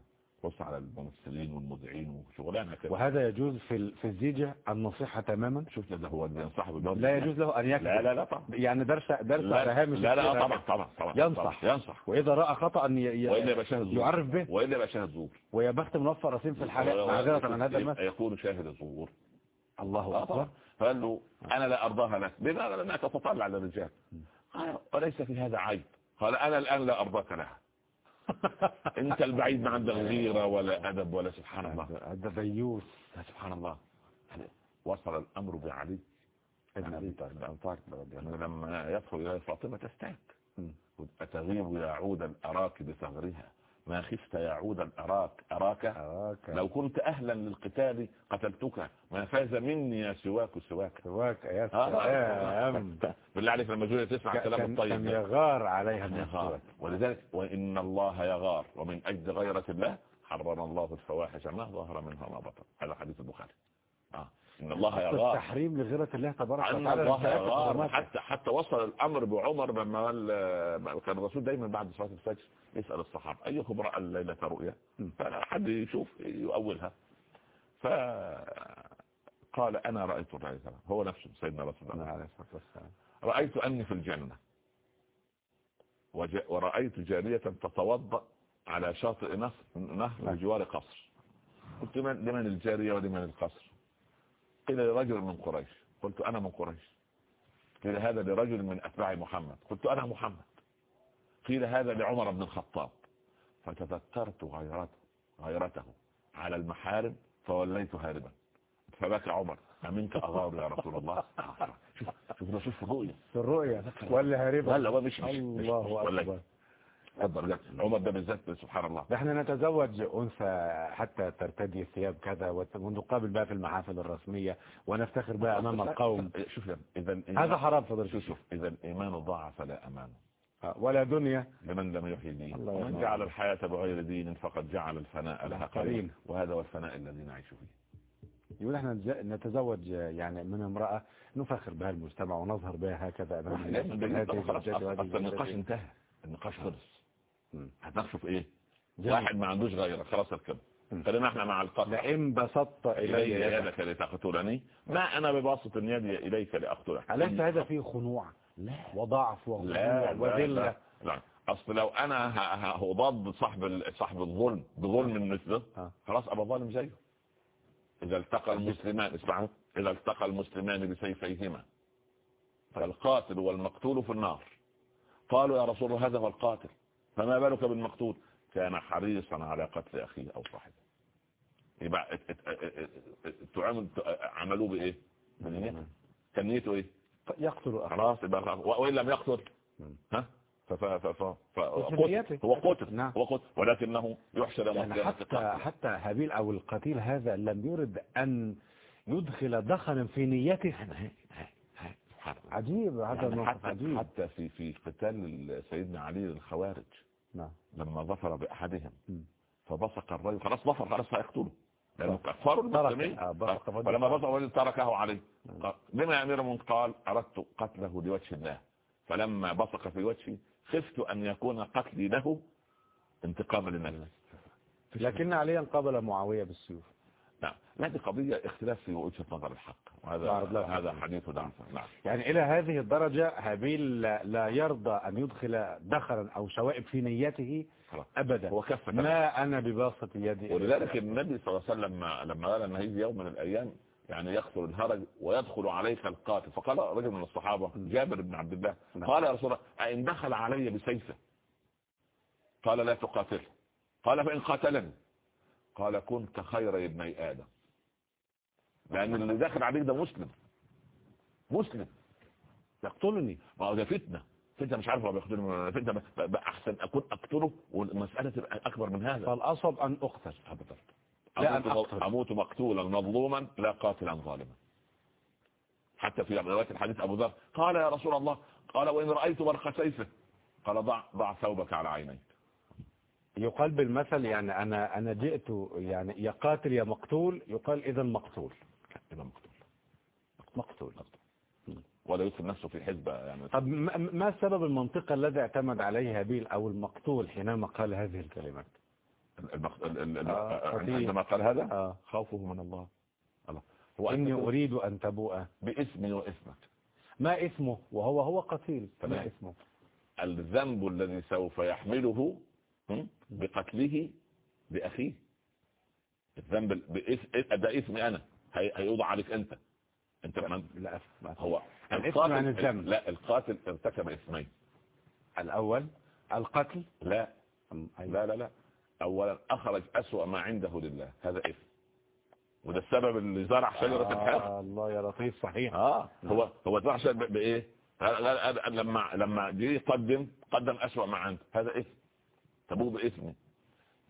تبص على الممثلين والمذيعين وشغلانة كده. وهذا يجوز في في الزيجة النصيحة تماما؟ شفت ده هو صاحب لا يجوز له أن يكذب لا لا لا طبعا. يعني درس درس لا على هامش لا لا السيرة طبعا طبعا طبعا ينصح. ينصح. وإذا رأى خطأ ي- ي- والا يبقى شاهد زور. يعرف به. والا يبقى شاهد زور. ويا بخت منفر رسيم في الحلقة معذرة عن هذا المثل. يكون شاهد زور. الله آه طبعا. فقال له أنا لا أرضاها لك. تتطلع على الرجال قال وليس في هذا عيب؟ قال أنا الآن لا أرضاك لها. انت البعيد ما عندك غيرة ولا أدب ولا سبحان الله. هذا ديوس يا سبحان الله. يعني وصل الأمر بعلي ابن أبي طالب لما يدخل إلى فاطمة تستاك. أتغيب يا عودا أراك بثغرها ما خفت يا عودا أراك أراك أراك لو كنت أهلا للقتال قتلتك ما فاز مني يا سواك سواك سواك يا آه. سلام بالله عليك لما جولة تسمع الكلام الطيب كان. يغار عليها. السواك ولذلك وإن الله يغار ومن أجل غيرة الله حرم الله الفواحش ما ظهر منها ما بطن هذا حديث البخاري آه. إن الله يغار التحريم لغيرة الله تبارك وتعالى الله حرماته. حتى حتى وصل الأمر بعمر لما كان الرسول دايما بعد صلاة الفجر يسأل الصحابة أيكم رأى الليلة رؤيا. فحد يشوف يؤولها. فقال أنا رأيت الرأي هو نفسه سيدنا رسول الله. عليه الصلاة والسلام. رأيت أني في الجنة. ورأيت جارية تتوضأ على شاطئ نهر نهر بجوار قصر. قلت من لمن الجارية ولمن القصر؟ قيل لرجل من قريش قلت أنا من قريش قيل هذا لرجل من أتباع محمد قلت أنا محمد قيل هذا لعمر بن الخطاب فتذكرت غيرته غيرته على المحارم فوليت هاربا فبكى عمر أمنك أغار يا رسول الله شوف شوف في الرؤيا ولا هاربا ولا مش مش الله أكبر لا. عمر ده بالذات سبحان الله. إحنا نتزوج أنثى حتى ترتدي ثياب كذا ونقابل بقى في المحافل الرسمية ونفتخر بقى أمام القوم. شوف إذا هذا حرام فضل شوف شوف إذا الايمان ضاع فلا أمان. ولا دنيا. لمن لم يحيي دين الله ومن. جعل الحياة بغير دين فقد جعل الفناء لها قرين قرين. وهذا هو الفناء الذي نعيش فيه. يقول إحنا نتز- نتزوج يعني من امرأة نفخر بها المجتمع ونظهر بها هكذا اصل النقاش. انتهى. النقاش خلص. في إيه. واحد ما عندوش غيره خلاص اركب. خلينا إحنا مع القتل لئن بسطت إلي يدك لتقتلني ما أنا بباسط يدي إليك لأقتلك أليس هذا فيه خنوع؟ لا. وضعف وخنوع لا. أصل لو أنا ه- ه- هضاد صاحب صاحب الظلم بظلم مثله آه. خلاص أبقى ظالم زيه. إذا التقى المسلمان اسمعوا إذا التقى المسلمان بسيفيهما فالقاتل والمقتول في النار. قالوا يا رسول الله هذا هو القاتل. فما بالك بالمقتول؟ كان حريصا على قتل أخيه أو صاحبه. يبقى تعامل عملوه بإيه؟ كان نيته إيه؟ يقتل أخاه خلاص يبقى. وإن لم يقتل. ها؟ ف ف ف ف ف وفي هو قتل. نعم. هو قتل. ولكنه يحشر يعني حتى. حتى هابيل أو القتيل هذا لم يرد أن يدخل دخنا في نيته. عجيب هذا يعني حتى عجيب. حتى في في قتال سيدنا علي للخوارج نعم. لما ظفر بأحدهم. فبصق الرجل خلاص ظفر خلاص هيقتله لأنه كفار المسلمين. آه، بصق الرجل. ولما بصق الرجل تركه عليه. قال، لما يا أمير المؤمنين؟ قال أردت قتله لوجه الله. فلما بصق في وجهي خفت أن يكون قتلي له انتقاما للناس لكن عليا قابل معاوية بالسيوف. نعم. هذه قضية اختلاف في وجهة نظر الحق. وهذا هذا. حديث نعم. نعم. يعني إلى هذه الدرجة هابيل لا, لا يرضى أن يدخل دخلا أو شوائب في نيته. أبدا. هو كف. ما أنا بباسط يدي. ولذلك النبي صلى الله عليه وسلم لما- قال أن هيجي يوم من الأيام يعني يقتل الهرج ويدخل عليك القاتل. فقال رجل من الصحابة جابر بن عبد الله نعم. قال يا رسول الله أئن دخل علي بسيفة؟ قال لا تقاتله. قال فإن قاتلني. قال كنت خير ابني آدم. لأن اللي داخل عليك ده مسلم. مسلم. يقتلني. ما هو ده فتنة. فتنة مش عارف هو بيقتلني. فتنة. أحسن أكون أقتله والمسألة تبقى أكبر من هذا. فالأصب أن أقتل. أبدا. لا أن أقتل. أموت مقتولا مظلوما لا قاتلا ظالما. حتى في رواية الحديث أبو ذر قال يا رسول الله قال وإن رأيت برق سيفه قال ضع ضع ثوبك على عينيك. يقال بالمثل يعني أنا أنا جئت يعني يا قاتل يا مقتول يقال إذا مقتول. إذا مقتول. مقتول ولا يدخل نفسه في حزبة يعني. طب ما السبب المنطقي الذي اعتمد عليه هابيل أو المقتول حينما قال هذه الكلمات؟ المق... ال... ال... ال... آه، خطير. عندما قال هذا؟ آه. خوفه من الله. الله. هو إني أريد أن تبوء. باسمي واسمك. ما اسمه؟ وهو هو قتيل. ما. اسمه؟ الذنب الذي سوف يحمله بقتله بأخيه. الذنب باسم ده اسمي أنا. هي- هيوضع عليك أنت. أنت من لا هو الاسم عن الذنب. لا القاتل ارتكب اسمين الأول القتل. لا. أم- أي- لا لا لا. اولا أخرج أسوأ ما عنده لله. هذا اسم وده السبب اللي زرع شجرة الحق. آه الله يا لطيف صحيح. آه. هو هو زرع شجرة ب- بإيه؟ لا- لا- لا- لما لما جه يقدم قدم أسوأ ما عنده. هذا اسم تبوه باسمي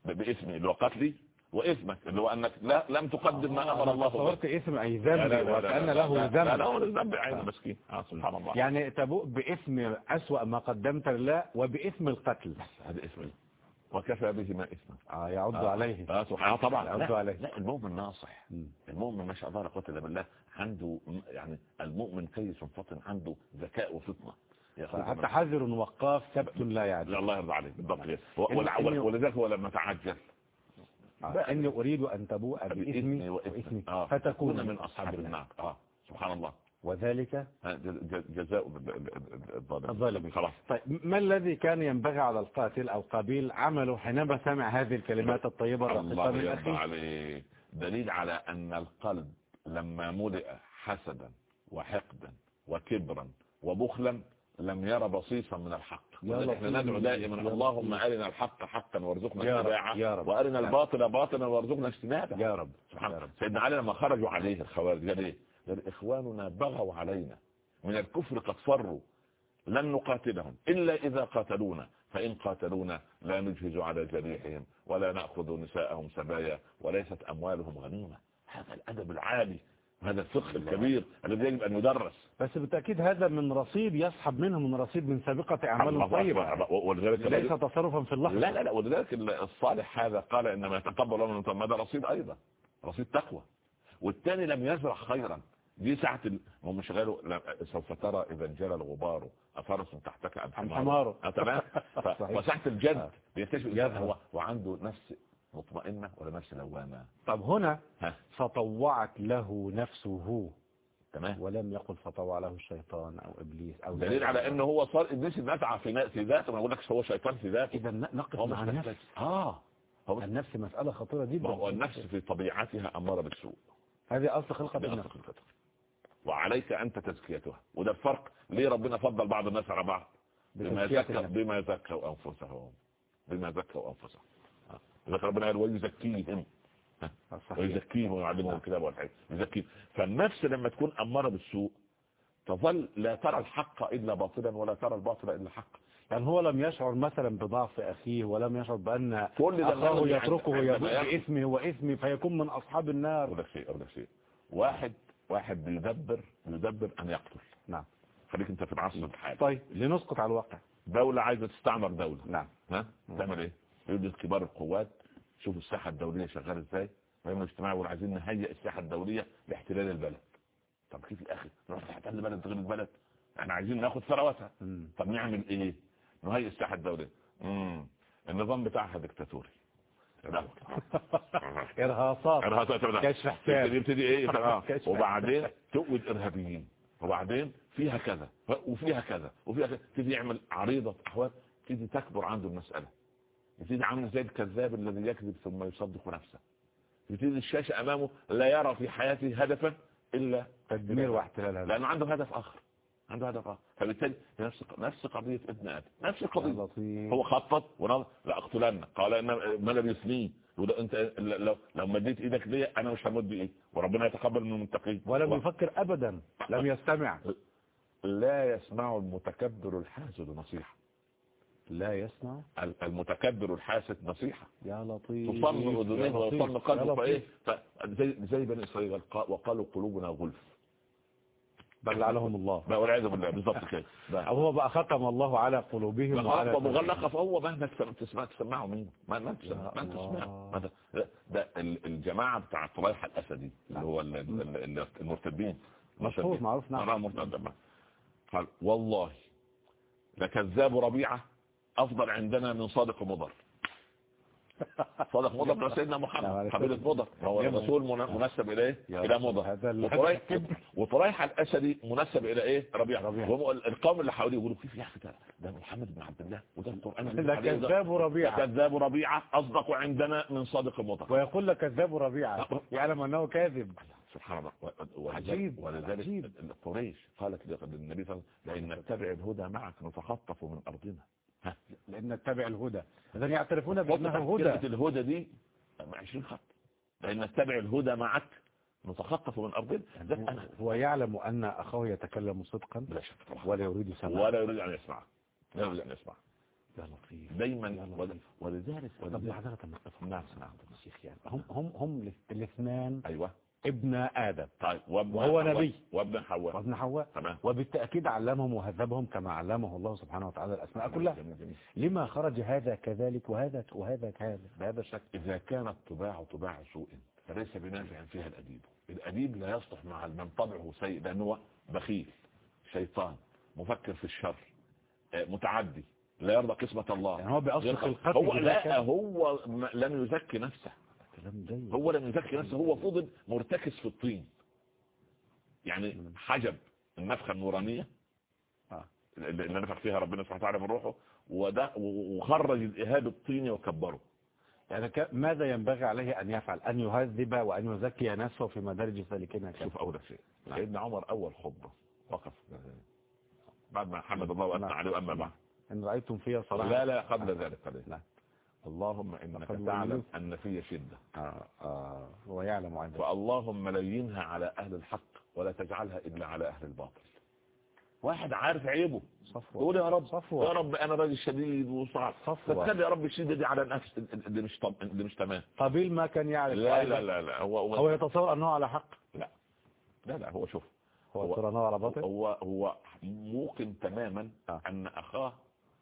باسمي اللي هو قتلي واسمك اللي هو أنك لا لم تقدم ما أمر الله به. تصورت اسم لا- ذنب لا- له لا- لا ذنب له ذنب. عين مسكين آه سبحان الله. يعني تبوء باسم أسوأ ما قدمت لله وباسم القتل. هذا اسمي وكفى به ما اسما آه يعض آه. عليه. آه سبحان طبعا. يعض عليه. لا المؤمن ناصح. المؤمن ما شاء الله لا قوه الا بالله. عنده يعني المؤمن كيس فطن عنده ذكاء وفطنة. حتى حذر وقاف ثبت لا لا يعجل الله يرضى عليك بالضبط إني- ولذلك هو لما تعجل آه. إني أريد أن تبوء باسمي واسمي آه. فتكون من أصحاب النار. آه. سبحان الله. وذلك؟ آه، جزاء ال- ال- ال- الظالمين الظالمين. خلاص. طيب ما الذي كان ينبغي على القاتل أو قابيل عمله حينما سمع هذه الكلمات الطيبة الرقيقة الله من يرضى أخيه دليل على أن القلب لما ملئ حسدا وحقدا وكبرا وبخلا لم يرى بصيصا من الحق إحنا لطيف. ندعو دائما اللهم. أرنا الحق حقا وارزقنا. اتباعه. وأرنا الباطل باطلا وارزقنا اجتنابه يا رب سبحان الله رب سيدنا علي لما خرجوا عليه الخوارج قال إيه قال إخواننا بغوا علينا من الكفر قد فروا لن نقاتلهم إلا إذا قاتلونا فإن قاتلونا لا نجهز على جريحهم ولا نأخذ نساءهم سبايا وليست أموالهم غنيمة هذا الأدب العالي هذا الفقه الكبير الذي يجب أن يدرس. بس بالتأكيد هذا من رصيد يسحب منه من رصيد من سابقة أعمال طيبة. ولذلك ليس تصرفا في اللحظة. لا لا لا ولذلك الصالح هذا قال إنما يتقبل الله من هذا رصيد أيضا. رصيد تقوى. والثاني لم يزرع خيرا. دي ساعة غيره. لا، سوف ترى إذا انجلى الغبار أفرس تحتك أم أم حمار. حماره. آه، تمام. وساعة الجد. آه. بيكتشف هو وعنده نفس مطمئنة ولا نفس لوامة؟ طب هنا ها. فطوعت له نفسه. تمام. ولم يقل فطوع له الشيطان أو إبليس أو دليل على انه هو صار إبليس نزع في في ذاته ما بقول لك هو شيطان في ذاته. إذا نقف مع النفس نفس. آه. هو النفس مسألة خطيرة جدا. هو النفس في طبيعتها أمارة بالسوء. هذه أصل خلقة ده النفس أصل الفطر وعليك أنت تزكيتها وده الفرق. ليه ربنا فضل بعض الناس على بعض؟ بما بتزكية زكوا النفس. بما زكوا أنفسهم. بما زكوا أنفسهم. ذكر ربنا قال ويزكيهم. صحيح. ويزكيهم ويعلمهم نعم. الكتاب والحكمة. يزكيهم. فالنفس لما تكون أمارة بالسوء تظل لا ترى الحق إلا باطلا ولا ترى الباطل إلا حقا. يعني هو لم يشعر مثلا بضعف أخيه ولم يشعر بأن كل أخاه يتركه يبوء يأخذ- بإثمه وإثمه فيكون من أصحاب النار. أقول لك شيء أقول لك شيء. واحد واحد بيدبر بيدبر أن يقتل. نعم. خليك أنت في العصر الحالي. طيب لنسقط على الواقع. دولة عايزة تستعمر دولة. نعم. ها؟ تعمل إيه؟ يوجد كبار القوات. شوفوا الساحة الدولية شغالة إزاي. وهم الاجتماعي ولا عايزين نهيئ الساحة الدولية لاحتلال البلد. طب كيف أخي؟ نروح نحتل بلد غير البلد. إحنا عايزين ناخد ثروتها مم. طب نعمل إيه؟ نهيئ الساحة الدولية. مم. النظام بتاعها ديكتاتوري. إرهاصات. إرهاصات بقى. كشف حساب. يبتدي إيه؟ آه. وبعدين تقود إرهابيين. وبعدين فيها كذا. وفيها كذا. وفيها كذا. تبتدي يعمل عريضة أحوال. تبتدي تكبر عنده المسألة. يبتدي عامل زي الكذاب الذي يكذب ثم يصدق نفسه. يبتدي الشاشة أمامه لا يرى في حياته هدفا إلا تدمير واحتلال لأنه عنده هدف آخر. عنده هدف آخر. فبالتالي نفس نفس قضية ابن آدم. نفس القضية. هو خطط ونظر لا اقتلن قال إن ما لم يثنيه يقول أنت لو لو مديت إيدك ليا أنا مش همد إيه وربنا يتقبل من المتقين. ولم و- يفكر أبدا. لم يستمع. لا يسمع المتكبر الحاسد نصيحة. لا يسمع. ال- المتكبر الحاسد نصيحة. يا لطيف تصم ويصم يا قلبه فإيه؟ لطيف. ف- زي زي بني إسرائيل قا- وقالوا قلوبنا غلف. بل لعنهم الله. بقى والعياذ بالله بالظبط كده. هو بقى ختم الله على قلوبهم وعلى مغلقة فهو مهما تسمع تسمع تسمعه مين؟ ما ما تسمع ما يا تسمع. ما ده- ده ال- الجماعة بتاع طليحة الأسدي اللي هو ال- المرتدين. مشهور. معروف نعم. مرتد والله لكذاب ربيعة أفضل عندنا من صادق مضر صادق مضر من سيدنا نعم، محمد قبيلة السلام. مضر هو. الرسول من- منسب إلى رب، مضر. وطريح وطريح الأسدي منسب إلى إيه؟ ربيعة ربيعة. وهم القوم اللي حواليه يقولوا كيف يا أخي ده؟ ده محمد بن عبد الله. وده القرآن اللي ده ده. كذاب ربيعة كذاب ربيعة أصدق عندنا من صادق مضر ويقول لك كذاب ربيعة يعلم أنه كاذب. سبحان الله. ولذلك, عجيب، ولذلك. قريش قالت للنبي صلى الله عليه وسلم لأن نتبع الهدى معك نتخطف من أرضنا. ها لأن نتبع الهدى. إذا يعترفون حط بأنه تحت هدى. كلمة الهدى دي 20 خط. لأن نتبع الهدى معك نتخطف من أرضنا أنا هو يعلم أن أخاه يتكلم صدقا طبعا. ولا يريد سماع ولا يريد أن يسمع. لا يريد أن يسمع. يا لطيف. دايما ولذلك طب ولذلك معذرة نقف نعم نعم الشيخ يعني هم هم هم الاثنان أيوه. ابن آدم. طيب وابن وهو. نبي. وابن حواء. وابن حواء. تمام. وبالتأكيد علمهم وهذبهم كما علمه الله سبحانه وتعالى الأسماء كلها. جميل جميل. لما خرج هذا كذلك وهذا وهذا كذا بهذا الشكل. إذا كانت طباع طباع سوء فليس بنافع فيها الأديب. الأديب لا يصلح مع من طبعه سيء لأنه هو بخيل شيطان مفكر في الشر آه، متعدي لا يرضى قسمة الله. يعني هو بأصل خلقته هو. لا هو لم يزكي نفسه. هو لم يزكي نفسه هو فضل مرتكز في الطين. يعني حجب النفخة النورانية آه. اللي نفخ فيها ربنا سبحانه وتعالى من روحه وده وخرج الإهاب الطيني وكبره. يعني ك- ماذا ينبغي عليه أن يفعل؟ أن يهذب وأن يزكي نفسه في مدارج سالكين شوف أول شيء سيدنا عمر أول خطبة وقف. بعد ما حمد الله وأثنى نعم. عليه وأما بعد. إن رأيتم فيها صلاة. لا لا قبل ذلك قبل لا. اللهم إنك تعلم. أن في شدة. آه آه هو يعلم عن ذلك فاللهم لينها على أهل الحق ولا تجعلها إلا على أهل الباطل. واحد عارف عيبه. صفوة. يقول يا رب صفوة. يا رب أنا راجل شديد وصعب. صفوة. يا رب الشده دي على نفس اللي مش طب... اللي مش تمام. قبيل ما كان يعرف لا. لا لا لا هو هو هو يتصور أنه على حق؟ لا. لا لا هو شوف. هو ترى على باطل؟ هو هو موقن تماما آه. أن أخاه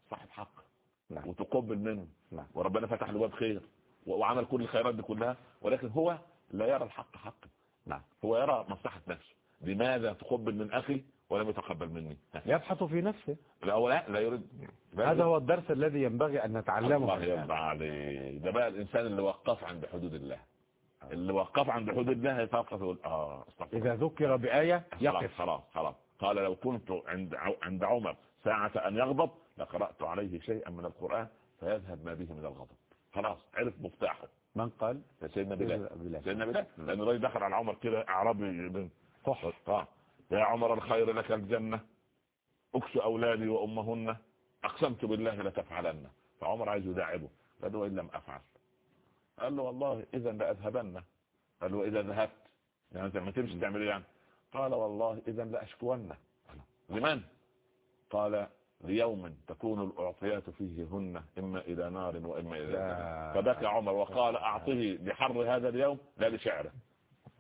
صاحب حق. نعم. وتقبل منه. نعم. وربنا فتح له باب خير وعمل كل الخيرات دي كلها ولكن هو لا يرى الحق حقا. نعم. هو يرى مصلحة نفسه. لماذا تقبل من أخي ولم يتقبل مني؟ يبحث في نفسه. لا هو لا, لا يريد. هذا هو الدرس الذي ينبغي أن نتعلمه. الله. يرضى عليه. ده بقى الإنسان اللي وقف عند حدود الله. اللي وقف عند حدود الله يتوقف يقول آه إذا ذكر بآية يقف. خلاص خلاص. قال لو كنت عند عند عمر ساعة أن يغضب لقرأت عليه شيئا من القرآن فيذهب ما به من الغضب. خلاص عرف مفتاحه. من قال؟ سيدنا بلال. سيدنا بلال. لأن الراجل دخل على عمر كده أعرابي صح. آه. يا عمر الخير لك الجنة أكس أولادي وأمهن أقسمت بالله لتفعلن. فعمر عايز يداعبه. قال له وإن لم أفعل. قال له والله اذا لأذهبن. قال له إذا ذهبت. يعني ما تمشي تعمل إيه يعني؟ قال والله اذا لاشكون لمن؟ قال ليوم تكون الأعطيات فيه هن إما إلى نار وإما إلى لا. فبكى عمر وقال أعطيه لحر هذا اليوم لا لشعره.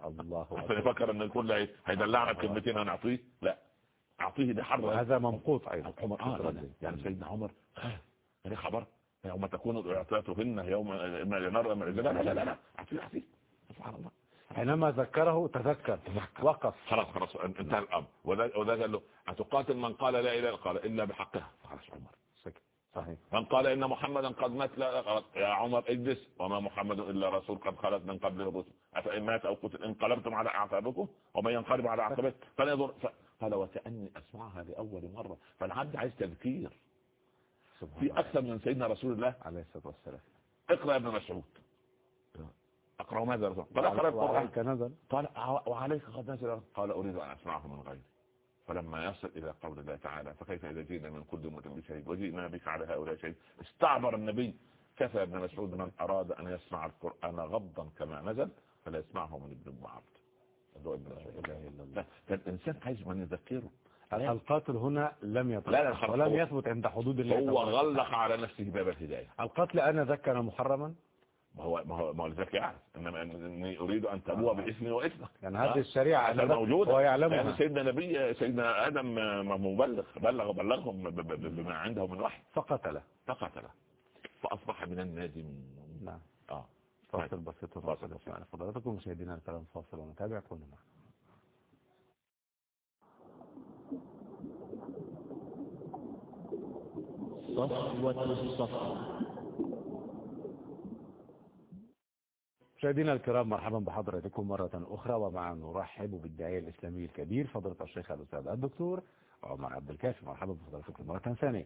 الله فكر أن الكل هي- هيدلعنا بكلمتين ونعطيه لا أعطيه لحر. هذا ممقوت أيضا. عمر آه. يعني سيدنا عمر يعني خبر. يوم تكون الأعطيات هن يوم إما إلى نار وإما إلى لا لا لا لا أعطيه أعطيه. سبحان الله. حينما ذكره تذكر وقف. خلاص خلاص. انتهى الأمر. وذا قال له أتقاتل من قال لا إله إلا قال إلا بحقها. خلاص عمر. سكت. صحيح. من قال إن محمدا قد مات لا يا عمر اجلس. وما محمد إلا رسول قد خلت من قبله الرسل. أفإن مات أو قتل انقلبتم على أعقابكم ومن ينقلب على عقبته فلا يضر ف... قال وكأني أسمعها لأول مرة. فالعبد عايز تذكير. سبحان في. أكثر من سيدنا رسول الله. عليه الصلاة والسلام. اقرأ يا ابن مسعود. أقرأ ماذا رسول قال أقرأ القرآن. وعليك نزل قال وعليك قد نزل قال أريد أن أسمعه من غيري. فلما يصل إلى قول الله تعالى فكيف إذا جئنا من كل أمة بشهيد وجئنا بك على هؤلاء شهيد؟ استعبر النبي. كفى ابن مسعود من أراد أن يسمع القرآن غضا كما نزل فلا يسمعه من ابن أم عبد لا، فالإنسان عايز من يذكره. القاتل هنا لم يطلق لا، لا،. ولم يثبت عند حدود الله. هو غلق على نفسه باب الهداية. القتل أنا ذكر محرما. ما هو ما هو ما هو لذلك يعرف إنما إني أريد أن تبوء باسمي واسمك. يعني هذه الشريعة عشان أنا موجودة. هو يعني يعلمها سيدنا نبي سيدنا آدم مبلغ. بلغ بلغهم بما عنده من وحي. فقتله فقتله فأصبح من النادمين نعم. آه. فاصل بسيط فاصل بسيط. يعني فضلاتكم مشاهدينا الكلام فاصل ونتابع. كوننا معنا. صفوة الصفوة مشاهدينا الكرام مرحبا بحضراتكم مرة أخرى ومع نرحب بالداعية الإسلامي الكبير فضيلة الشيخ الأستاذ الدكتور عمر عبد الكافي. مرحبا بفضلاتكم مرة ثانية.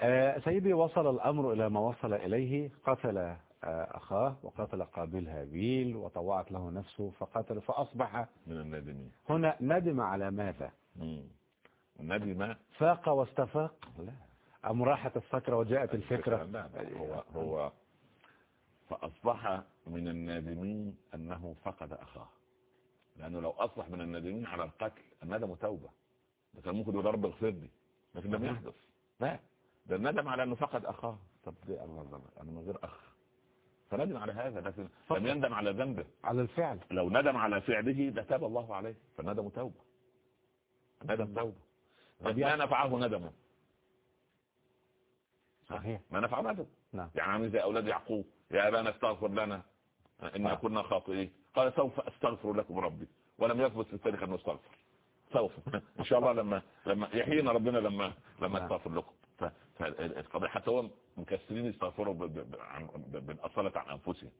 آه، سيدي وصل الأمر إلى ما وصل إليه. قتل آه، أخاه وقتل قابيل هابيل وطوعت له نفسه فقتل فأصبح من النادمين. هنا ندم على ماذا. ندم فاق واستفاق. لا. أم راحت السكرة وجاءت الفكرة؟ لا لا هو هو فأصبح من النادمين أنه فقد أخاه. لأنه لو اصبح من النادمين على القتل الندم توبه ده كان ممكن يقول رب اغفر لي لكن لم يحدث لا ده الندم على أنه فقد أخاه. طب ليه الله أنا من غير أخ. فندم على هذا لكن لم يندم على ذنبه. على الفعل. لو ندم على فعله لتاب الله عليه. فالندم توبة. الندم توبة. طب ما نفعه ندمه؟ صحيح. ما نفعه ندم. نعم. يعني عامل زي أولاد يعقوب. يا أبانا استغفر لنا. إنا آه. كنا خاطئين. قال سوف أستغفر لكم ربي. ولم يثبت في التاريخ أنه استغفر. سوف. إن شاء الله لما لما يحيينا ربنا لما لما نعم. استغفر لكم. ف- فالقضيه حتى هم مكسرين يستغفروا ب- ب- ب- عن- أنفسهم.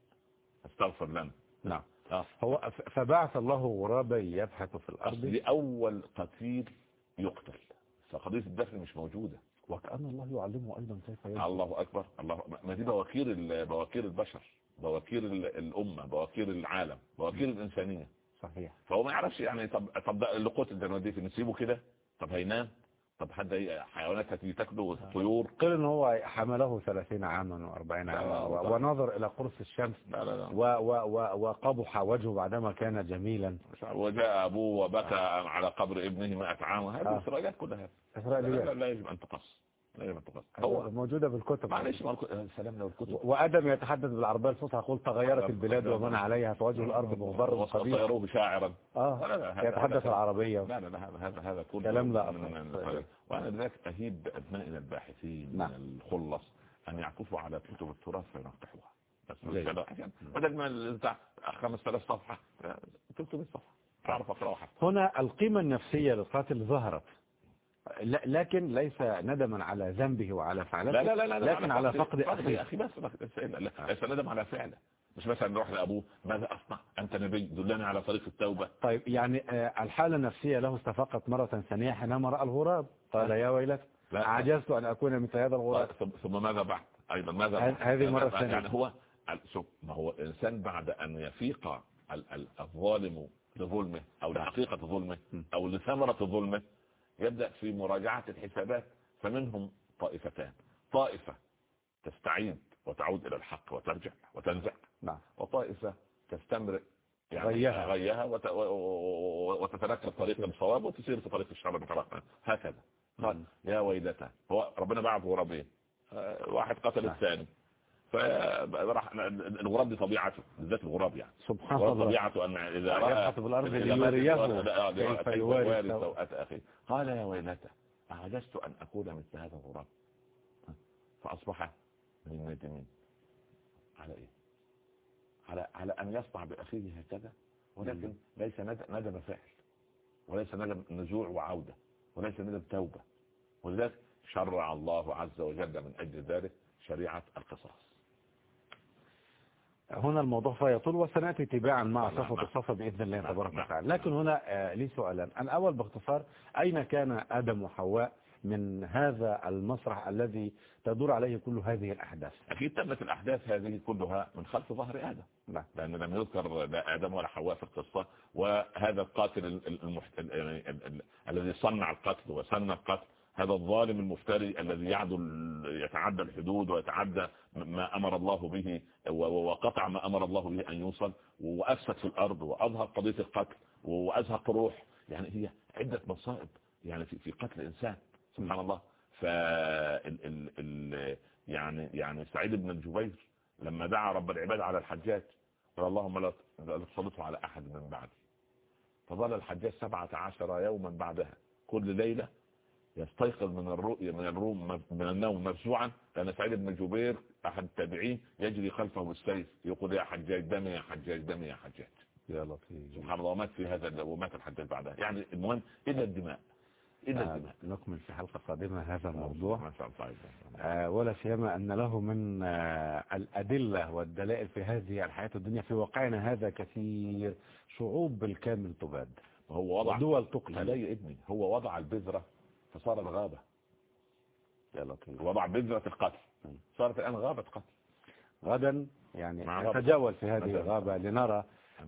استغفر لنا. نعم. آه. هو فبعث الله غرابا يبحث في الأرض. دي اول قتيل يقتل. فقضيه الدفن مش موجودة. وكأن الله يعلمه أيضا كيف يدفع الله أكبر. الله ما دي بواكير بواكير البشر. بواكير ال- الأمة بواكير العالم بواكير الإنسانية. صحيح. فهو ما يعرفش يعني طب طب ده اللي قتل ده؟ نسيبه كده؟ طب هينام؟ طب حد حيوانات هتيجي تاكله؟ طيور؟ قيل إن هو حمله 30 عاما و40 عاما. ونظر إلى قرص الشمس لا لا لا. و و و وقبح وجهه بعدما كان جميلا. وجاء أبوه وبكى على قبر ابنه 100 عام. آه. هذه الإسرائيليات كلها. لا, لا, اسرائيليات لا يجب أن تقص. هو موجودة بالكتب معلش ما الك- سلام لو الكتب. وآدم يتحدث بالعربية الفصحى يقول تغيرت البلاد ومن عليها فوجه الأرض مغبر قبيح وصيروه شاعرا آه لا، هذا- يتحدث العربية. لا لا هذا هذا هذا كله كلام لا. من- وأنا لذلك أهيب بابنائنا الباحثين نعم. من الخلص أن يعكفوا على كتب التراث عشان بدل ما بتاع 5000 صفحة 300 صفحه اعرف أقراها. حتى هنا القيمة النفسية للقاتل ظهرت لكن ليس ندما على ذنبه وعلى فعلته لا لا لا لا لكن على فقد يا أخيه. أخي بس بس لا ليس ندم على فعله. مش مثلا نروح لأبوه ماذا أصنع؟ أنت نبي دلني على طريق التوبة. طيب يعني آه، الحالة النفسية له استفاقت مرة ثانية حينما رأى الغراب. قال يا ويلت لا. عجزت أن أكون مثل هذا الغراب. ثم- ثم ماذا بعد؟ أيضا ماذا هذه- بعد؟ هذه مرة ثانية. يعني هو ما هو الإنسان بعد أن يفيق ال- ال- الظالم لظلمه أو لحقيقه ظلمه م. أو لثمرة ظلمه يبدأ في مراجعة الحسابات فمنهم طائفتان. طائفة تستعيد وتعود إلى الحق وترجع وتنزع نعم. وطائفة تستمر يعني غيها. غيها وت... وتتنكر طريق الصواب وتسير في طريق الشر بطريقة هكذا. قال. يا ويلته هو ربنا بعث غرابين آه، واحد قتل نعم. الثاني. فراح الغراب دي طبيعته بالذات الغراب يعني. سبحان الله. طبيعته أن إذا يبحث في رأى- كيف يواري يواري سوء. سوءة أخيه. قال يا ويلته أعجزت أن اكون مثل هذا الغراب؟ فأصبح من النادمين على إيه؟ على على أن يصنع بأخيه هكذا؟ ولكن. ليس ند- ندم فعل وليس ندم نزوع وعودة وليس ندم توبة. ولذلك شرع الله عز وجل من أجل ذلك شريعة القصاص. هنا الموضوع فيطول وسنأتي تباعا مع نعم، صفوة نعم. الصفة بإذن الله نعم، تبارك. وتعالى. لكن هنا آه، لي سؤالان. الأول باختصار أين كان آدم وحواء من هذا المسرح الذي تدور عليه كل هذه الأحداث؟ أكيد تمت الأحداث هذه كلها من خلف ظهر آدم. نعم. لأن لم يذكر لا آدم ولا حواء في القصة وهذا القاتل ال- ال- المحت... ال- يعني ال- ال- الذي صنع القتل وسن القتل هذا الظالم المفتري الذي يتعدى الحدود ويتعدى ما أمر الله به وقطع ما أمر الله به أن يوصل وأفسد في الأرض وأظهر قضية القتل وأزهق روح. يعني هي عدة مصائب يعني في, قتل إنسان. سبحان الله. ف. يعني يعني سعيد بن الجبير لما دعا رب العباد على الحجاج قال اللهم لا تسلطه على أحد من بعدي. فظل الحجاج سبعة عشر يوما بعدها. كل ليلة يستيقظ من الرؤية من الروم من النوم مفزوعا كان سعيد بن جبير أحد التابعين يجري خلفه السيف يقول يا حجاج دمي يا حجاج دمي يا حجاج. يا لطيف. سبحان الله ومات في هذا ومات الحجاج بعدها. يعني المهم إلا الدماء. إلا الدماء. نكمل في حلقة قادمة هذا الموضوع. ما شاء الله. آه، ولا سيما أن له من آه، الأدلة والدلائل في هذه الحياة الدنيا في واقعنا هذا كثير شعوب بالكامل تباد. هو وضع ودول لا تقتل ابني هو وضع البذرة فصار الغابة يا لطيف وضع بذرة القتل صارت الآن غابة قتل غدا يعني غابة. نتجول في هذه. الغابة لنرى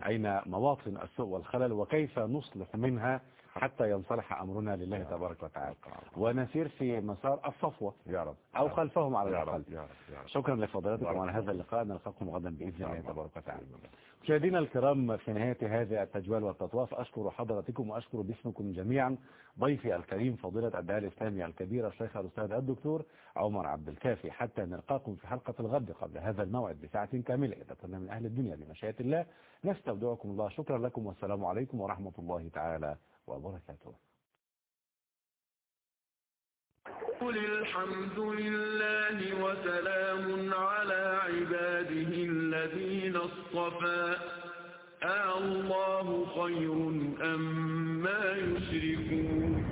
أين مواطن السوء والخلل وكيف نصلح منها حتى ينصلح أمرنا لله تبارك وتعالى. ونسير في مسار الصفوة. يا رب أو خلفهم على الأقل. شكرا لفضيلتكم على هذا اللقاء. نلقاكم غدا بإذن الله تبارك وتعالى. مشاهدينا الكرام في نهاية هذا التجوال والتطواف أشكر حضراتكم وأشكر باسمكم جميعا. ضيفي الكريم فضيلة الداعي الإسلامي الكبير الشيخ الأستاذ الدكتور عمر عبد الكافي. حتى نلقاكم في حلقة الغد قبل هذا الموعد بساعة كاملة. إذا كنا من أهل الدنيا بمشيئة الله نستودعكم الله. شكرا لكم والسلام عليكم ورحمة الله تعالى وبركاته. قل الحمد لله وسلام على عباده الذين اصطفى. آه الله خير أم ما يشركون.